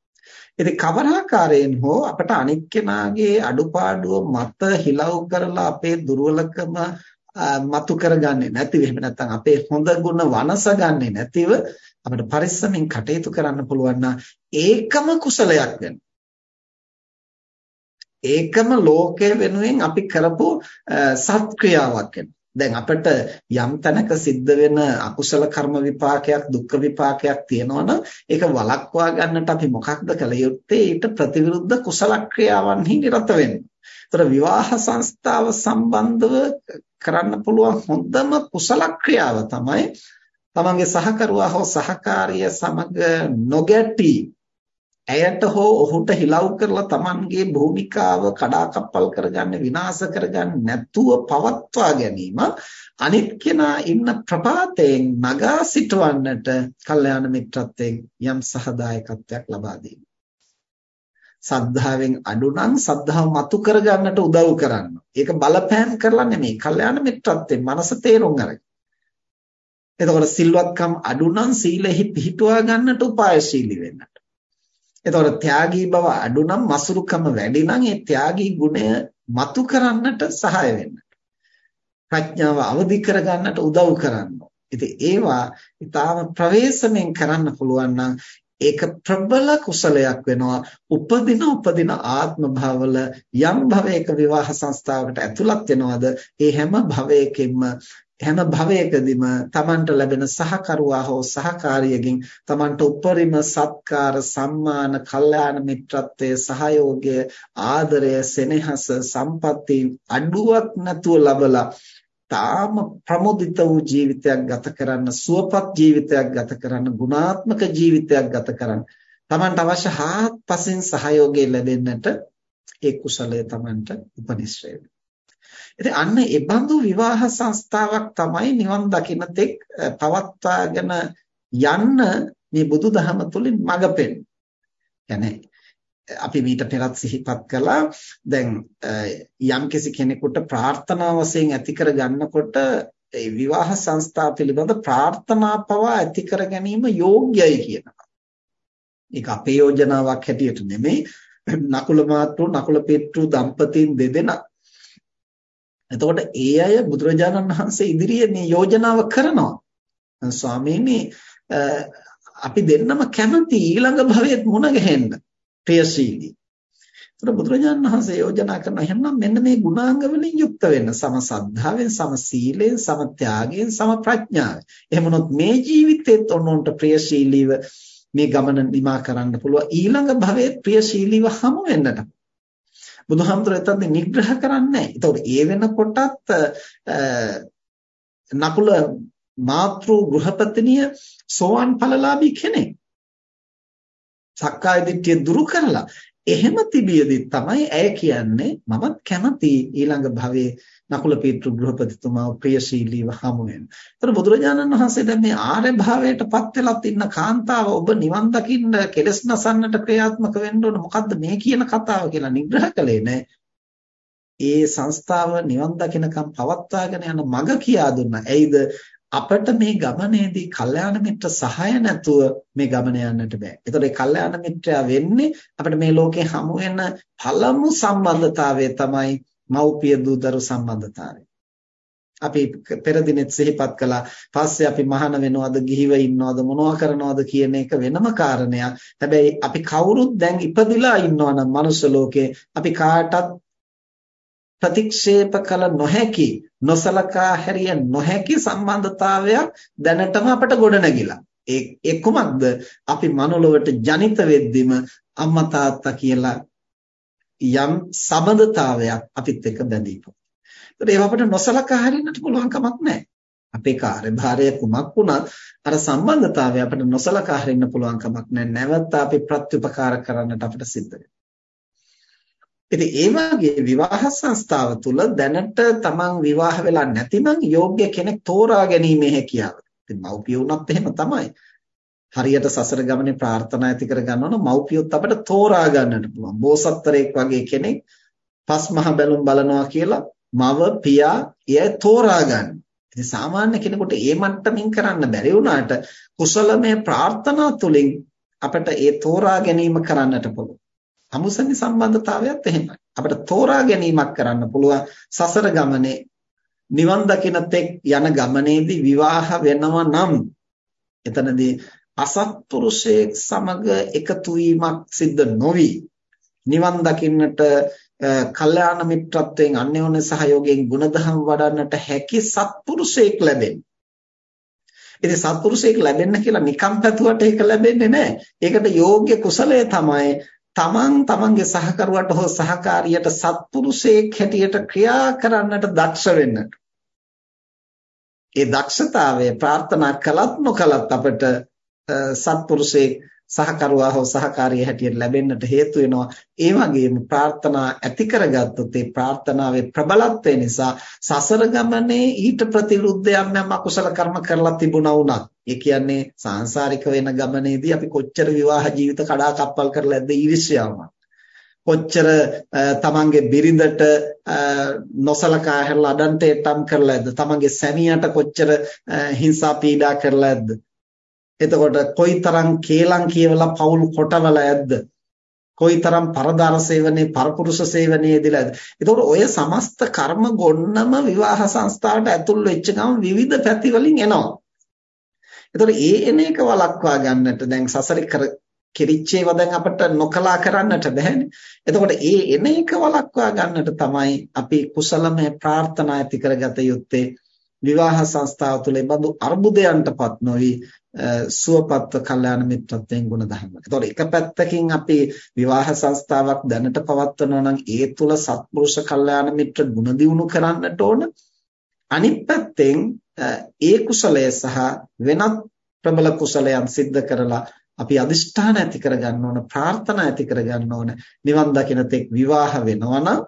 ඉතින් කවරාකාරයෙන් හෝ අපට අනිත් කෙනාගේ අඩුපාඩුව මත හිලව් කරලා අපේ දුර්වලකම මතු කරගන්නේ නැතිව එහෙම නැත්නම් අපේ හොඳ ගුණ වනසගන්නේ නැතිව අපිට පරිස්සමින් කටයුතු කරන්න පුළුවන් ඒකම කුසලයක් වෙනවා. ඒකම ලෝකය වෙනුවෙන් අපි කරපු සත්ක්‍රියාවක් වෙනවා. දැන් අපිට යම් තැනක සිද්ධ වෙන අකුසල කර්ම විපාකයක් දුක්ඛ විපාකයක් තියෙනවනම් ඒක වළක්වා ගන්නට අපි මොකක්ද කළ යුත්තේ ඊට ප්‍රතිවිරුද්ධ කුසල ක්‍රියාවන්හි නිරත වෙන්න. ඒතර විවාහ සංස්ථාව සම්බන්ධව කරන්න පුළුවන් හොඳම කුසල ක්‍රියාව තමයි තමන්ගේ සහකරුවා හෝ සහකාරිය සමග නොගැටී ඇයට හෝ ඔහුට හිලව් කරලා Tamanගේ භූමිකාව කඩාකප්පල් කරගන්න විනාශ කරගන්න නැතුව පවත්වා ගැනීම අනිත් කෙනා ඉන්න ප්‍රපාතයෙන් නගා සිටවන්නට කල්යාණ මිත්‍රත්වයෙන් යම් සහදායකත්වයක් ලබා දීම. සද්ධාවෙන් අඩු නම් සද්ධාව මතු කරගන්නට උදව් කරන්න. ඒක බලපෑම් කරලා නෙමෙයි. කල්යාණ මිත්‍රත්වයෙන් මනස තේරුම් අරගෙන. එතකොට සිල්වත්කම් අඩු නම් සීලෙහි පිහිටුවා ගන්නට උපායශීලී වෙන්නට. එතකොට ත්‍යාගී බව අඩු නම් මසුරුකම වැඩි නම් ඒ ත්‍යාගී ගුණය මතු කරන්නට සහාය වෙන්න. ප්‍රඥාව අවදි කරගන්නට උදව් කරනවා. ඉතින් ඒවා ඊටාම ප්‍රවේශමෙන් කරන්න පුළුවන් නම් ඒක ප්‍රබල කුසලයක් වෙනවා. උපදින උපදින ආත්ම භාවවල යම් භවයක විවාහ සංස්ථාවකට ඇතුළත් වෙනවද ඒ හැම භවයකින්ම හැම භවයකදීම Tamanට ලැබෙන සහකරුවා හෝ සහකාරියකින් Tamanට උපරිම සත්කාර සම්මාන කල්යාණ මිත්‍රත්වයේ සහයෝගය ආදරය සෙනෙහස සම්පatti අඩුවක් නැතුව ලබලා තාම ප්‍රමුදිත වූ ජීවිතයක් ගත කරන්න සුවපත් ජීවිතයක් ගත කරන්න ගුණාත්මක ජීවිතයක් ගත කරන්න Tamanට අවශ්‍ය හාත්පසින් සහයෝගය ලැබෙන්නට ඒ කුසලය Tamanට උපනිශ්‍රේ වෙනවා. ඉතින් අන්න ඒ බඳු විවාහ සංස්ථාවක් තමයි නිවන් දකින්න තෙක් පවත්වාගෙන යන්න මේ බුදුදහම තුලින් මඟ පෙන්නේ. අපි මීට පෙරත් සිහිපත් කළා දැන් යම්කිසි කෙනෙකුට ප්‍රාර්ථනා වශයෙන් ඇති කර ගන්නකොට ඒ විවාහ සංස්ථා පිළිබඳ ප්‍රාර්ථනා පවා ඇති කර ගැනීම යෝග්‍යයි කියනවා. ඒක අපේ යෝජනාවක් හැටියට නෙමෙයි නකුල මාතෘ නකුල පෙට්ටු දම්පතීන් දෙදෙනා එතකොට ඒ අය බුදුරජාණන් වහන්සේ ඉදිරියේ මේ යෝජනාව කරනවා. ස්වාමීනි අපි දෙන්නම කැමති ඊළඟ භවයේත් මුණ ගැහෙන්න ප්‍රියශීලී. ඒතර බුදුරජාණන් වහන්සේ යෝජනා කරන එහෙනම් මෙන්න මේ ගුණාංග වලින් යුක්ත වෙන්න සම සද්ධාවෙන් සම සීලෙන් සම ත්‍යාගයෙන් සම ප්‍රඥාවෙන්. එහෙමනොත් මේ ජීවිතේත් ඔන්නොන්ට ප්‍රියශීලීව මේ ගමන නිමා කරන්න පුළුවන් ඊළඟ භවයේ ප්‍රියශීලීව හමු වෙන්නට. බුදුහාමුදුරුවෝ එතනදී නිග්‍රහ කරන්නේ නැහැ. ඒතකොට ඒ වෙනකොටත් නකුල මාතෘ ගෘහපතිනිය සෝවන් ඵලලාභී කෙනෙක්. සක්කාය දිට්ඨිය දුරු කරලා එහෙම තිබියදී තමයි ඇය කියන්නේ මමත් කැමති ඊළඟ භවයේ නකුල පීතෘ ගෘහපතිතුමා ප්‍රියශීලීව හමු වෙන. ඒතර බුදුරජාණන් වහන්සේ දැන් මේ ආර්ය භාවයටපත් වෙලත් ඉන්න කාන්තාව ඔබ නිවන් දකින්න කෙලස් නසන්නට ක්‍රියාත්මක වෙන්න ඕන මොකද්ද මේ කියන කතාව කියලා නිග්‍රහ කළේ නෑ. ඒ සංස්ථාව නිවන් දකින්නකම් පවත්වාගෙන යන මඟ කියා දුන්නා. එයිද අපිට මේ ගමනේදී කල්යාණ මිත්‍ර සහාය නැතුව මේ ගමන යන්නට බෑ. ඒතකොට මේ කල්යාණ මිත්‍රයා වෙන්නේ අපිට මේ ලෝකේ හමු වෙන පළමු සම්බන්ධතාවය තමයි මව්පිය දූ දරු සම්බන්ධතාවය. අපි පෙර දිනෙත් සිහිපත් කළා. පස්සේ අපි මහාන වෙනවද, ගිහිව ඉන්නවද, මොනවා කරනවද කියන එක වෙනම කාරණයක්. හැබැයි අපි කවුරුත් දැන් ඉපදිලා ඉන්නවා නම් මනුස්ස ලෝකේ අපි කාටත් ප්‍රතික්ෂේප කළ නොහැකි නොසලකා හැරිය නොහැකි සම්බන්ධතාවයක් දැනටම අපට ගොඩනැගිලා. ඒ ඒ කුමක්ද? අපි මනුලොවට ජනිත වෙද්දිම අම්මා තාත්තා කියලා යම් සබඳතාවයක් අපිත් එක්ක බැඳීපො. ඒත් ඒව අපිට නොසලකා හරින්නට පුළුවන් කමක් නැහැ. අපේ කාර්යභාරය කුමක් වුණත් අර සම්බන්ධතාවය අපිට නොසලකා හරින්න පුළුවන් කමක් නැහැ. නැවත අපි ප්‍රත්‍යුපකාර කරන්නට අපිට සිද්ධ වෙනවා. ඉතින් ඒ වගේ විවාහ සංස්ථාව තුළ දැනට තමන් විවාහ වෙලා නැතිනම් යෝග්‍ය කෙනෙක් තෝරා ගැනීමේ හැකියාව. ඉතින් මව්පිය වුණත් එහෙම තමයි. හරියට සසර ගමනේ ප්‍රාර්ථනා ඇති කර ගන්න ඕන මව්පියොත් අපිට තෝරා ගන්නට පුළුවන්. බෝසත්තරයෙක් වගේ කෙනෙක් පස් මහ බැලුම් බලනවා කියලා මව පියා එය තෝරා ගන්න. ඉතින් සාමාන්‍ය කෙනෙකුට ඒ මට්ටමින් කරන්න බැරි වුණාට කුසලමය ප්‍රාර්ථනා තුලින් අපිට ඒ තෝරා ගැනීම කරන්නට පුළුවන්. අමුසනි සම්බන්ධතාවයත් එහෙමයි. අපිට තෝරා ගැනීමක් කරන්න පුළුවන් සසර ගමනේ නිවන් දකින තෙක් යන ගමනේදී විවාහ වෙනවා නම් එතනදී අසත්පුරුෂයෙක් සමග එකතු වීමක් සිද්ධ නොවි නිවන් දකින්නට කල්යාණ මිත්‍රත්වයෙන් අන්‍යෝන්‍ය සහයෝගයෙන් ගුණධම් වඩන්නට හැකි සත්පුරුෂයෙක් ලැබෙන්නේ. ඉතින් සත්පුරුෂයෙක් ලැබෙන්න කියලා නිකම් පැතුවට ඒක ලැබෙන්නේ නැහැ. ඒකට යෝග්‍ය කුසලය තමයි තමන් තමන්ගේ සහකරුවට හෝ සහකාරියට සත්පුරුෂයෙක් හැටියට ක්‍රියා කරන්නට දක්ෂ වෙන්නට. ඒ දක්ෂතාවය ප්‍රාර්ථනා කළත් නොකළත් අපට සත්පුරුෂයෙක් සහකරුවා හෝ සහකාරිය හැටියට ලැබෙන්නට හේතු වෙනවා. ඒ වගේම ප්‍රාර්ථනා ඇති කරගත්තොත් ඒ ප්‍රාර්ථනාවේ ප්‍රබලත්වය නිසා සසර ගමනේ ඊට ප්‍රතිවිරුද්ධ යම් අකුසල කර්ම කරලා තිබුණා වුණත් ඒ කියන්නේ සාංශාරික වෙන ගමනේදී අපි කොච්චර විවාහ ජීවිත කඩා කප්පල් කරලා ඇද්ද ඊර්ෂ්‍යාවම කොච්චර තමන්ගේ බිරිඳට නොසලකා හැරලා අඩන්ට එටම් කරලා ඇද්ද? තමන්ගේ සැමියාට කොච්චර හිංසා පීඩා කරලා ඇද්ද? එතකොට කොයිතරම් කේලම් කියවලා පවුල් කොටවල ඇද්ද? කොයිතරම් පරදාර සේවනයේ පරපුරුෂ සේවනයේදීලා ඇද්ද? එතකොට ඔය සමස්ත කර්ම ගොන්නම විවාහ සංස්ථාවට ඇතුල් වෙච්ච ගමන් විවිධ පැති වලින් එනවා. එතකොට ඒ එන එක වළක්වා ගන්නට දැන් සසරේ කර කෙරිච්ච ඒවා දැන් අපිට නොකලා කරන්නට බැහැනේ. එතකොට ඒ එන එක වළක්වා ගන්නට තමයි අපි කුසලමය ප්‍රාර්ථනා ඇති කරගත යුත්තේ. විවාහ සංස්ථාව තුළ බඳු අර්බුදයන්ටපත් නොවි සුවපත්ව කල්යාණ මිත්‍රත්වයෙන් ගුණ ධර්ම. ඒතකොට එක පැත්තකින් අපි විවාහ සංස්ථාවක් දැනට පවත්වනවා නම් ඒ තුල සත්පුරුෂ කල්යාණ මිත්‍ර ගුණ දියුණු කරන්නට ඕන. අනිත් පැත්තෙන් ඒ කුසලය සහ වෙනත් ප්‍රබල කුසලයන් සිද්ධ කරලා අපි අදිෂ්ඨාන ඇති කරගන්න ඕන ප්‍රාර්ථනා ඇති කරගන්න ඕන නිවන් දකින තෙක් විවාහ වෙනවා නම්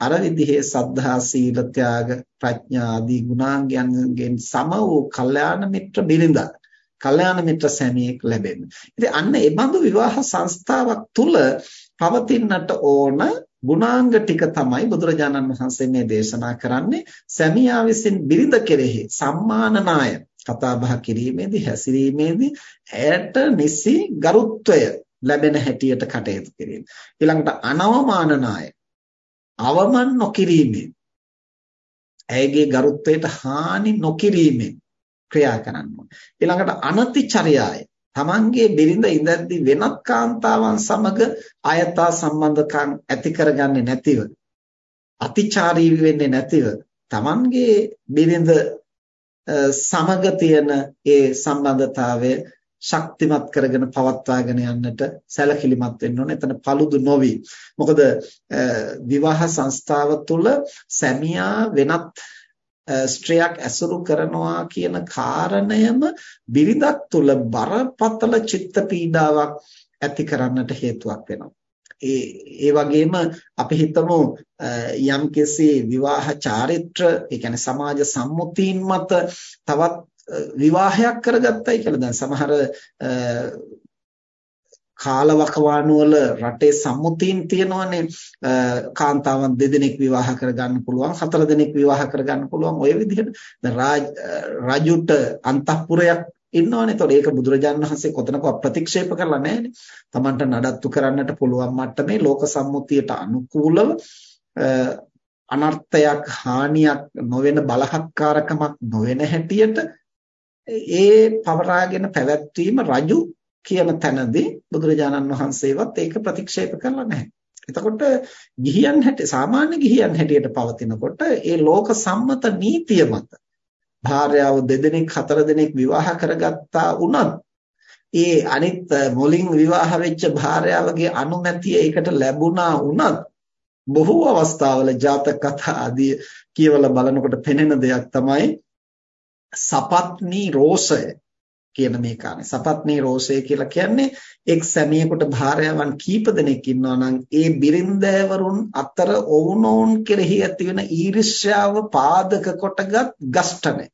අර විදිහේ සද්ධා සීල ත්‍යාග ප්‍රඥා ආදී ගුණාංගයන්ගෙන් සම වූ කල්යාණ මිත්‍ර බිරිඳක් කල්යාණ මිත්‍ර සැමියෙක් ලැබෙන්න. ඉතින් අන්න ඒ බඳු විවාහ සංස්ථාවක් තුල පවතින්නට ඕන ගුණාංග ටික තමයි බුදුරජාණන් වහන්සේ මේ දේශනා කරන්නේ සැමියා විසින් බිරිඳ කෙරෙහි සම්මානනාය කතා බහ කිරීමේදී හැසිරීමේදී ඇයට නිසි ගරුත්වය ලැබෙන හැටියට කටයුතු කිරීම. ඊළඟට අනවමානනාය අවමන් නොකිරීමෙන් ඇයගේ ගරුත්වයට හානි නොකිරීමෙන් ක්‍රියා කරන්න ඕනේ. ඊළඟට අනතිචර්යාය තමන්ගේ බිරිඳ ඉඳද්දි වෙනත් කාන්තාවන් සමග අයථා සම්බන්ධකම් ඇති කරගන්නේ නැතිව අතිචාරී වෙන්නේ නැතිව තමන්ගේ බිරිඳ සමග තියෙන ඒ සම්බන්ධතාවය ශක්තිමත් කරගෙන පවත්වාගෙන යන්නට සැලකිලිමත් වෙන්න ඕනේ. එතන paludu නොවි. මොකද විවාහ සංස්ථාව තුළ සැමියා වෙනත් ස්ත්‍රියක් ඇසුරු කරනවා කියන කාරණයම බිරිඳක් තුල බරපතල චිත්ත පීඩාවක් ඇති කරන්නට හේතුවක් වෙනවා. ඒ ඒ වගේම අපි හිතමු යම්කිසි විවාහ චාරිත්‍ර ඒ කියන්නේ සමාජ සම්මුතීන් මත තවත් විවාහයක් කරගත්තයි කියලා දැන් සමහර කාලවකවානු වල රටේ සම්මුතීන් තියෙනවානේ කාන්තාවන් දෙදෙනෙක් විවාහ කරගන්න පුළුවන් හතර දෙනෙක් විවාහ කරගන්න පුළුවන් ඔය විදිහට රජුට අන්තఃපුරයක් ඉන්නවනේ. ඒතකොට ඒක බුදුරජාණන් වහන්සේ කොතනකවත් ප්‍රතික්ෂේප කරලා නැහැනේ. Tamanට නඩත්තු කරන්නට පුළුවන් මට්ටමේ ලෝක සම්මුතියට අනුකූලව අනර්ථයක් හානියක් නොවන බලහත්කාරකමක් නොවන හැටියට ඒ පවරාගෙන පැවැත්වීම රජු කියන තැනදී බුදුරජාණන් වහන්සේවත් ඒක ප්‍රතික්ෂේප කරලා නැහැ. එතකොට ගිහියන් හැටි සාමාන්‍ය ගිහියන් හැටියට පවතිනකොට ඒ ලෝක සම්මත නීතිය මත භාර්යාව දෙදෙනෙක් හතර දෙනෙක් විවාහ කරගත්තා වුණත් ඒ අනිත් මුලින් විවාහ වෙච්ච භාර්යාවගේ අනුමැතිය ඒකට ලැබුණා වුණත් බොහෝ අවස්ථාවල ජාතක කතා ආදී කියවලා බලනකොට පෙනෙන දෙයක් තමයි සපත්නි රෝෂය කියන මේ කාරණේ. සපත්නි රෝෂය කියලා කියන්නේ එක් සැමියෙකුට භාර්යාවන් කීප දෙනෙක් ඉන්නවා නම් ඒ බිරින්දෑවරුන් අතර ඔවුනොවුන් කෙරෙහි ඇති වෙන ඊර්ෂ්‍යාව පාදක කොටගත් ගෂ්ඨනය.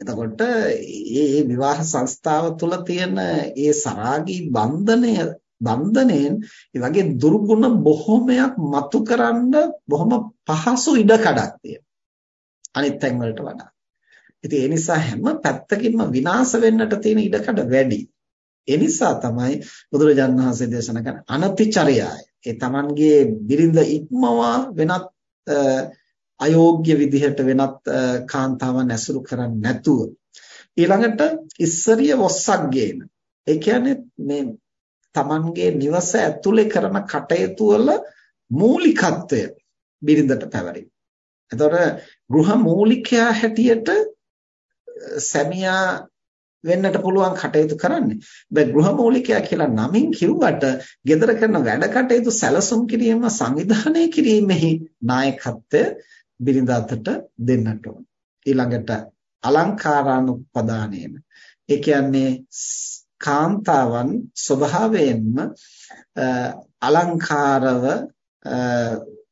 එතකොට මේ විවාහ සංස්ථාව තුළ තියෙන ඒ සරාගී බන්ධනය බන්ධණයෙන් ඒ වගේ දුර්ගුණ බොහොමයක් මතු කරන්න බොහොම පහසු ඉඩකඩක් තියෙනවා. අනිත් තැන් වලට වඩා. ඉතින් ඒ නිසා හැම පැත්තකින්ම විනාශ වෙන්නට තියෙන ඉඩකඩ වැඩි. ඒ නිසා තමයි බුදුරජාණන් වහන්සේ දේශනා කරන අනතිචරයය. ඒ Tamanගේ බිරිඳ ඉක්මවා වෙනත් අයෝග්‍ය විදිහට වෙනත් කාන්තාවන් ඇසුරු කරන්නේ නැතුව ඊළඟට ඉස්සරිය වොස්සක් ගේන. ඒ කියන්නේ මේ Tamanගේ නිවස ඇතුලේ කරන කටයුතු වල මූලිකත්වය බිරිඳට පැවරීම. එතකොට ගෘහ මූලිකයා හැටියට සැමියා වෙන්නට පුළුවන් කටයුතු කරන්නේ. හැබැයි ගෘහ මූලිකයා කියලා නමින් කිව්වට gedara කරන වැඩ කටයුතු සැලසුම් කිරීම සංවිධානය කිරීමෙහි නායකත්වය බිරිඳ අතට දෙන්නට ඕන. ඊළඟට අලංකාරානුපදානේන ඒ කියන්නේ කාන්තාවන් ස්වභාවයෙන්ම අලංකාරව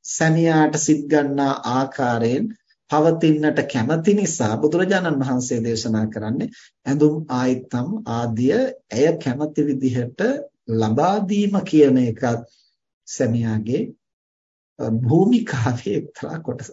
සැමියාට සිත් ගන්නා ආකාරයෙන් පවතින්නට කැමති නිසා බුදුරජාණන් වහන්සේ දේශනා කරන්නේ ඇඳුම් ආයිත්තම් ආදිය ඇය කැමති විදිහට ලබා දීම කියන එක සැමියාගේ භූමිකාවේ එක්තරා කොටස.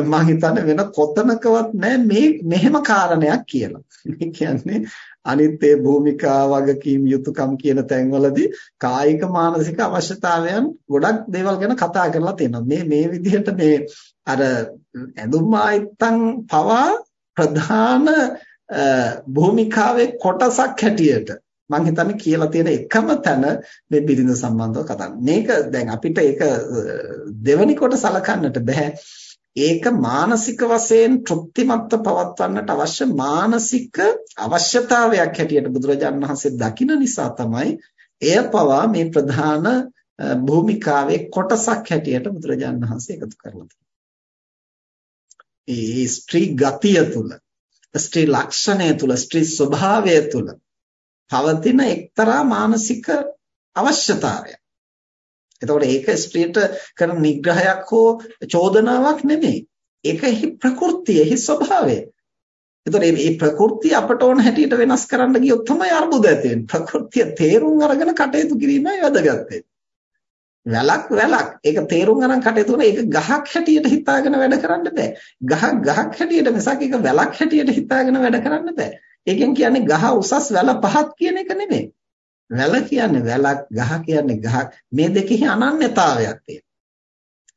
මම හිතන්නේ වෙන කොතනකවත් නැහැ මේ මෙහෙම කාරණයක් කියලා. ඒ කියන්නේ අනිත් ඒ භූමිකා වගකීම් යුතුයකම් කියන තැන්වලදී කායික මානසික අවශ්‍යතාවයන් ගොඩක් දේවල් ගැන කතා කරලා තියෙනවා. මේ මේ විදිහට මේ අර ඇඳුම් ආයත්තන් පවා ප්‍රධාන භූමිකාවේ කොටසක් හැටියට මම හිතන්නේ කියලා තියෙන එකම තැන මේ බිරිඳ සම්බන්ධව කතා මේක දැන් අපිට ඒක දෙවනි කොට සලකන්නට බෑ. ඒක මානසික වශයෙන් තෘප්තිමත්ව පවත්වන්නට අවශ්‍ය මානසික අවශ්‍යතාවයක් හැටියට බුදුරජාණන් වහන්සේ දකින නිසා තමයි එය පවා මේ ප්‍රධාන භූමිකාවේ කොටසක් හැටියට බුදුරජාණන් වහන්සේ එකතු කරලා ඒ ස්ත්‍රී ගතිය තුල ස්ත්‍රී ලක්ෂණය තුල ස්ත්‍රී ස්වභාවය තුල පවතින එක්තරා මානසික අවශ්‍යතාවයක්. එතකොට ඒක ස්ත්‍රීට කරන නිග්‍රහයක් හෝ චෝදනාවක් නෙමෙයි. ඒකෙහි ප්‍රകൃතියෙහි ස්වභාවය. එතකොට මේ ප්‍රകൃතිය අපට ඕන හැටියට වෙනස් කරන්න ගියොත් තමයි අර්බුද ඇති වෙන්නේ. ප්‍රകൃතිය තේරුම් අරගෙන කටයුතු කිරීමයි වැදගත් වෙන්නේ. වැලක් වැලක්. ඒක තේරුම් අරන් කටයුතු කරන ඒක ගහක් හැටියට හිතාගෙන වැඩ කරන්න බෑ. ගහ ගහක් හැටියට මිසක් ඒක වැලක් හැටියට හිතාගෙන වැඩ කරන්න බෑ. ඒකෙන් කියන්නේ ගහ උසස් වැල පහත් කියන එක නෙමෙයි. වැල කියන්නේ වැලක්, ගහ කියන්නේ ගහක්. මේ දෙකෙහි අනන්‍යතාවයක් තියෙනවා.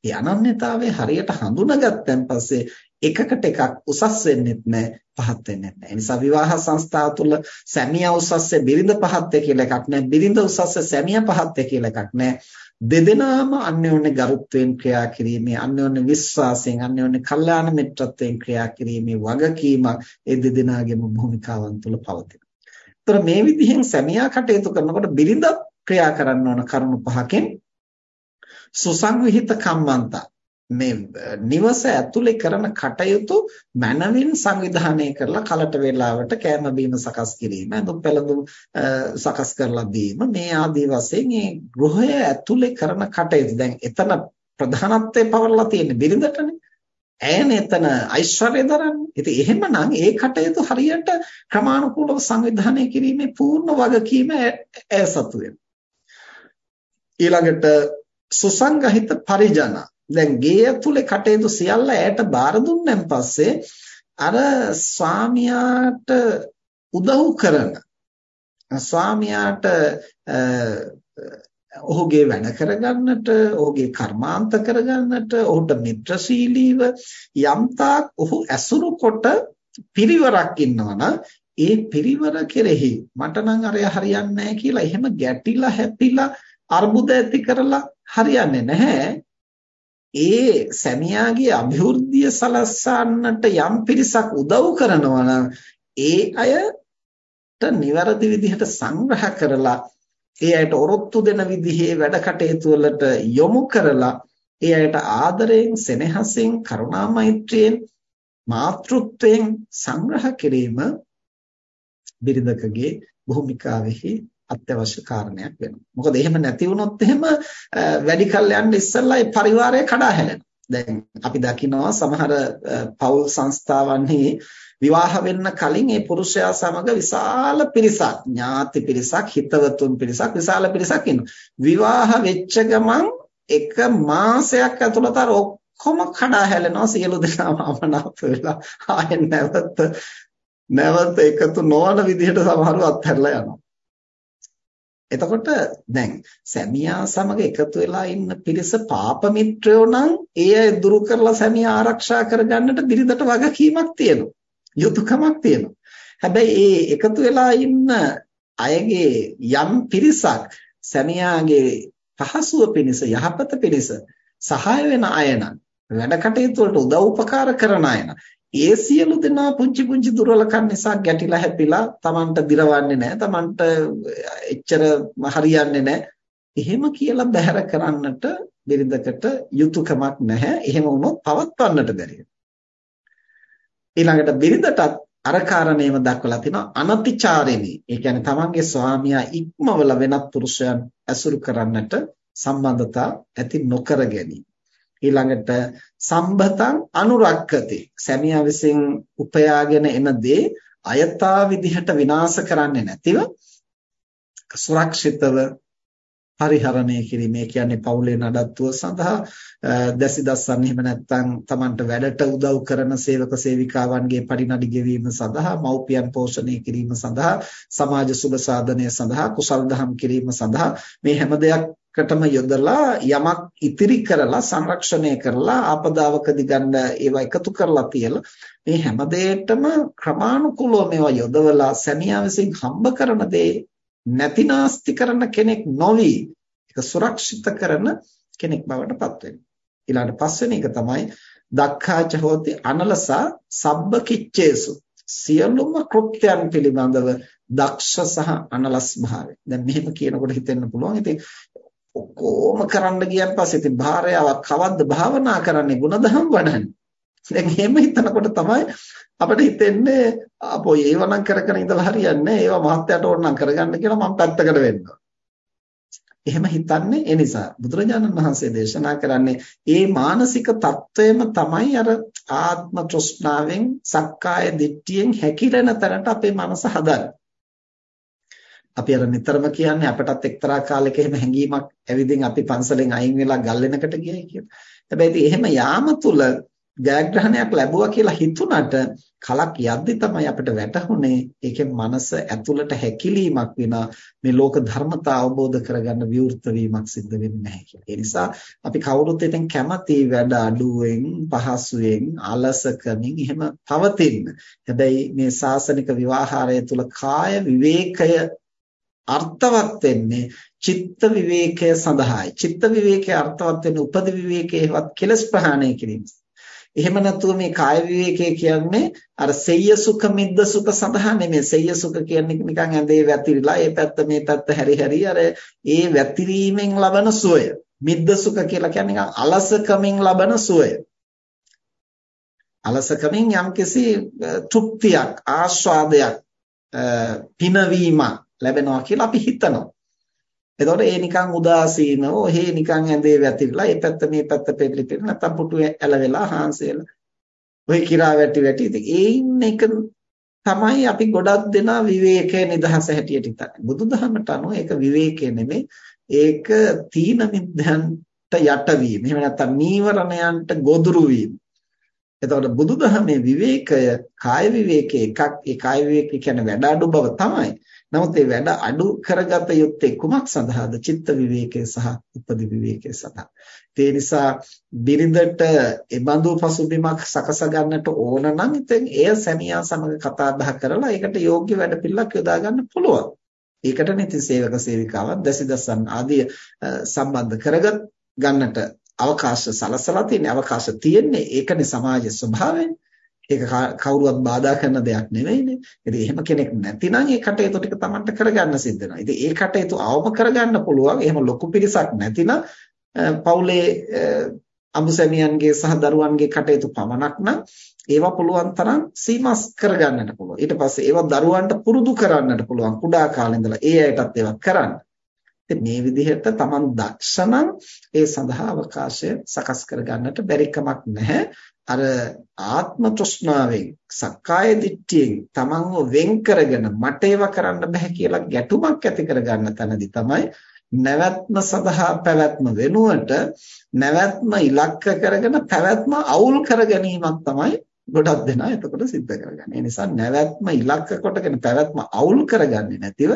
ඒ අනන්‍යතාවය හරියට හඳුනාගත්තන් පස්සේ එකකට එකක් උසස් වෙන්නෙත් නැහැ, පහත් වෙන්නෙත් නැහැ. ඒ නිසා විවාහ සංස්ථාව තුළ සැමියා උසස්සේ බිරිඳ පහත්ය කියලා එකක් නැහැ. බිරිඳ උසස්සේ සැමියා පහත්ය කියලා එකක් නැහැ. දෙදෙනාම අන්‍යෝන්‍ය ගරුත්වයෙන් ක්‍රියා කිරීමේ අන්‍යෝන්‍ය විශ්වාසයෙන් අන්‍යෝන්‍ය කල්යාණ මිත්‍රත්වයෙන් ක්‍රියා කිරීමේ වගකීමක් ඒ දෙදෙනාගේම භූමිකාවන් තුළ පවතිනවා. ඒතර මේ විදිහෙන් සැමියා කටයුතු කරනකොට බිරිඳ ක්‍රියා කරන්න ඕන කරුණු පහකින් සුසංවිහිත කම්මන්තා මේ නිවස ඇතුලේ කරන කටයුතු මනවින් සංවිධානය කරලා කලට වේලාවට කෑම බීම සකස් කිරීම, දුක් පැළඳුම් සකස් කරලා දීම මේ ආදී වශයෙන් මේ ගෘහය ඇතුලේ කරන කටයුතු දැන් එතන ප්‍රධානත්වයෙන් පවරලා තියෙන්නේ බිරිඳටනේ. ඇයනේ එතන ඓශ්වර්ය දරන්නේ. ඉතින් එහෙමනම් ඒ කටයුතු හරියට ක්‍රමානුකූලව සංවිධානය කිරීමේ පූර්ණ වගකීම ඇය සතු ඊළඟට සුසංගහිත පරිජන. දැන් ගේ ඇතුලේ කටයුතු සියල්ල ඇයට බාර දුන්නන් පස්සේ අර ස්වාමියාට උදව් කරන ස්වාමියාට ඔහුගේ වැඩ කරගන්නට, ඔහුගේ කර්මාන්ත කරගන්නට, ඔහුට මිත්‍රශීලීව යම්තාක් ඔහු ඇසුරු කොට පිරිවරක් ඉන්නවනම් ඒ පිරිවර කෙරෙහි මට නම් අරය හරියන්නේ නැහැ කියලා එහෙම ගැටිලා හැපිලා අර්බුද ඇති කරලා හරියන්නේ නැහැ. ඒ සැමියාගේ અભිවෘද්ධිය සලස්සන්නට යම් පිරිසක් උදව් කරනවා නම් ඒ අයට නිවැරදි විදිහට සංග්‍රහ කරලා ඒ අයට ඔරොත්තු දෙන විදිහේ වැඩ කටයුතු වලට යොමු කරලා ඒ අයට ආදරයෙන් සෙනෙහසෙන් කරුණා මෛත්‍රියෙන් මාතෘත්වයෙන් සංග්‍රහ කිරීම බිරිඳකගේ භූමිකාවෙහි අත්‍යවශ්‍ය කාරණයක් වෙනවා. මොකද එහෙම නැති වුණොත් එහෙම වැඩි කල් යන්න ඉස්සෙල්ලා ඒ පරිවාරය කඩා හැලෙනවා. දැන් අපි දකිනවා සමහර පෞල් සංස්ථාවන්හි විවාහ වෙන්න කලින් ඒ පුරුෂයා සමග විශාල පිරිසක් ඥාති පිරිසක් හිතවතුන් පිරිසක් විශාල පිරිසක් ඉන්නවා. විවාහ වෙච්ච ගමන් එක මාසයක් ඇතුළත අර ඔක්කොම කඩා හැලෙනවා සියලු දෙනාම අමනාප වෙලා ආයෙ නැවත නැවත එකතු නොවන විදිහට සමහරව අත්හැරලා යනවා. එතකොට දැන් සැමියා සමග එකතු වෙලා ඉන්න පිරිස පාප මිත්‍රයෝ නම් ඒ අය දුරු කරලා සැමියා ආරක්ෂා කරගන්නට බිරිඳට වගකීමක් තියෙනවා. යුතුයකමක් තියෙනවා. හැබැයි ඒ එකතු වෙලා ඉන්න අයගේ යම් පිරිසක් සැමියාගේ පහසුව පිණිස යහපත පිණිස සහාය වෙන අය නම් වැඩ කටයුතු වලට උදව් උපකාර කරන අය නම් ඒ සියලු දෙනා පුංචි පුංචි දුර්වලකම් නිසා ගැටිලා හැපිලා Tamanට දිරවන්නේ නැහැ Tamanට එච්චර හරියන්නේ නැහැ එහෙම කියලා බැහැර කරන්නට බිරිඳකට යුතුයකමක් නැහැ එහෙම වුණොත් පවත්වන්නට බැහැ ඊළඟට බිරිඳටත් අර කාරණේම දක්වලා තිනවා අනතිචාරෙනි. ඒ කියන්නේ තමන්ගේ ස්වාමියා ඉක්මවල වෙනත් පුරුෂයන් ඇසුරු කරන්නට සම්බන්ධතා ඇති නොකර ගැනීම. ඊළඟට සම්බතං අනුරක්කති. සැමියා විසින් උපයාගෙන එන දේ අයථා විදිහට විනාශ කරන්නේ නැතිව සුරක්ෂිතව පරිහරණය කිරීම ඒ කියන්නේ පවුලේ නඩත්තුව සඳහා දැසි දස්සන් එහෙම නැත්නම් Tamanට වැඩට උදව් කරන සේවක සේවිකාවන්ගේ පරිණඩි ගෙවීම සඳහා මව්පියන් පෝෂණය කිරීම සඳහා සමාජ සුබ සාධනය සඳහා කුසල් දහම් කිරීම සඳහා මේ හැම දෙයකටම යොදලා යමක් ඉතිරි කරලා සංරක්ෂණය කරලා ආපදාවකදී ගන්න ඒවා එකතු කරලා තියලා මේ හැම දෙයකටම ක්‍රමානුකූලව මේවා යොදවලා සැමියා විසින් හම්බ කරන දේ නැතිනාස්ති කරන කෙනෙක් නොවි ඒක සුරක්ෂිත කරන කෙනෙක් බවට පත් වෙනවා. ඊළඟට පස්වෙනි එක තමයි දක්ඛාච හෝති අනලසා සබ්බ කිච්චේසු සියලුම කෘත්‍යයන් පිළිබඳව දක්ෂ සහ අනලස් භාවය. දැන් මෙහෙම කියනකොට හිතෙන්න පුළුවන් ඉතින් ඔක්කොම කරන්න ගියන් පස්සේ ඉතින් භාර්යාවක් කවද්ද භාවනා කරන්නේ ಗುಣධම් වඩන්නේ. දැන් එහෙම හිතනකොට තමයි අපිට හිතෙන්නේ අපෝ ඒවනම් කර කර ඉඳලා හරියන්නේ ඒවා මහත්යට ඕනනම් කරගන්න කියලා මම පැත්තකට වෙන්නවා. එහෙම හිතන්නේ ඒ නිසා බුදුරජාණන් වහන්සේ දේශනා කරන්නේ මේ මානසික தত্ত্বයම තමයි අර ආත්ම තෘෂ්ණාවෙන් සක්කාය දිට්ඨියෙන් හැකිලෙන තරට අපේ මනස හදන්නේ. අපි අර නිතරම කියන්නේ අපටත් එක්තරා කාලයක එහෙම හැඟීමක් ඇවිදින් අපි පන්සලෙන් අයින් වෙලා ගල් වෙනකට ගියයි කියලා. හැබැයි එහෙම යාම තුල ජයග්‍රහණයක් ලැබුවා කියලා හිතුණට කලක් යද්දි තමයි අපිට වැටහුනේ ඒකෙන් මනස ඇතුළට හැකිලීමක් වෙනා මේ ලෝක ධර්මතා අවබෝධ කරගන්න විවෘත වීමක් සිද්ධ වෙන්නේ නැහැ කියලා. ඒ නිසා අපි කවුරුත් ඉතින් කැමති වැඩ අඩුවෙන් පහසුවෙන් අලසකමින් එහෙම පවතින්න. හැබැයි මේ සාසනික විවාහාරය තුල කාය විවේකය අර්ථවත් වෙන්නේ චිත්ත විවේකය සඳහායි. චිත්ත විවේකයේ අර්ථවත් වෙන්නේ උපදි විවේකයේවත් කෙලස් ප්‍රහාණය කිරීම. එහෙම නැතුව මේ කාය විවේකයේ කියන්නේ අර සෙය්‍ය සුඛ මිද්ද සුඛ සඳහා නෙමෙයි. සෙය්‍ය සුඛ කියන්නේ නිකන් ඇඳේ වැතිරිලා ඒ පැත්ත මේ පැත්ත හැරි හැරි අර ඒ වැතිරීමෙන් ලබන සුවය. මිද්ද සුඛ කියලා කියන්නේ නිකන් අලසකමින් ලබන සුවය. අලසකමින් යම්කිසි තෘප්තියක් ආස්වාදයක් පිනවීමක් ලැබෙනවා කියලා අපි හිතනවා. එතකොට ඒ නිකන් උදාසීනව ඔහේ නිකන් ඇඳේ වැතිරලා ඒ පැත්ත මේ පැත්ත පෙරලි පෙරලි නැත්තම් පුටුවේ ඇලවෙලා හාන්සියලා ඔය කිරා වැටි වැටි ඉතින් ඒ ඉන්න එක තමයි අපි ගොඩක් දෙනා විවේකයේ නිදහස හැටියට හිතන්නේ. බුදුදහමට අනුව ඒක විවේකය නෙමෙයි. ඒක තීන මිද්දන්ට යටවීම. එහෙම නැත්නම් නීවරණයන්ට ගොදුරු වීම. එතකොට බුදුදහමේ විවේකය කාය විවේකේ එකක්. ඒ කාය විවේකේ කියන්නේ වැඩ අඩු බව තමයි. නමුත් මේ වැඩ අඩු කරගත යුත්තේ කුමක් සඳහාද? චිත්ත විවේකය සහ උපදි විවේකය සඳහා. ඒ නිසා බිරිඳට එබඳු පසුබිමක් සකස ගන්නට ඕන නම් ඉතින් එය සැමියා සමග කතා බහ කරලා ඒකට යෝග්‍ය වැඩ පිළිලක් යොදා ගන්න පුළුවන්. ඒකටනේ ඉතින් සේවක සේවිකාවන් දැසිදසන් ආදී සම්බන්ධ කරගත් ගන්නට අවකාශ සලසලා තියෙන්නේ අවකාශ තියෙන්නේ ඒකනේ සමාජයේ ස්වභාවය. ඒක කවුරුවත් බාධා කරන දෙයක් නෙවෙයිනේ. ඉතින් එහෙම කෙනෙක් නැතිනම් ඒ කටයුතු ටික Tamanට කරගන්න සිද්ධ වෙනවා. ඉතින් ඒ කටයුතු අවම කරගන්න පුළුවන්. එහෙම ලොකු පිරිසක් නැතිනම් පවුලේ අඹසැමියන්ගේ සහ දරුවන්ගේ කටයුතු පමණක් නම් ඒවා පුළුවන් තරම් සීමස් කරගන්නට පුළුවන්. ඊට පස්සේ ඒවා දරුවන්ට පුරුදු කරන්නට පුළුවන්. කුඩා කාලේ ඉඳලා ඒ අයටත් ඒවා කරන්න. ඉතින් මේ විදිහට Taman දක්ෂනම් ඒ සඳහා අවකාශය සකස් කරගන්නට බැරි කමක් නැහැ. අර ආත්ම තෘෂ්ණාවෙන් සක්කාය දිට්ඨියෙන් Tamanව වෙන් කරගෙන මට ඒවා කරන්න බෑ කියලා ගැටුමක් ඇති කරගන්න තැනදී තමයි නැවැත්ම සඳහා පැවැත්ම වෙනුවට නැවැත්ම ඉලක්ක කරගෙන පැවැත්ම අවුල් කර ගැනීමක් තමයි ගොඩක් දෙනා එතකොට සිද්ධ කරගන්නේ. ඒ නිසා නැවැත්ම ඉලක්ක කොටගෙන පැවැත්ම අවුල් කරගන්නේ නැතිව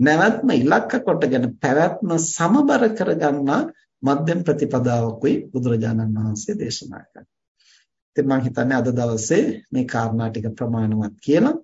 නැවැත්ම ඉලක්ක කොටගෙන පැවැත්ම සමබර කරගන්නා මධ්‍යම ප්‍රතිපදාවකුයි බුදුරජාණන් වහන්සේ දේශනා කළා. ඉතින් මම හිතන්නේ අද දවසේ මේ කාරණා ටික ප්‍රමාණවත් කියලා.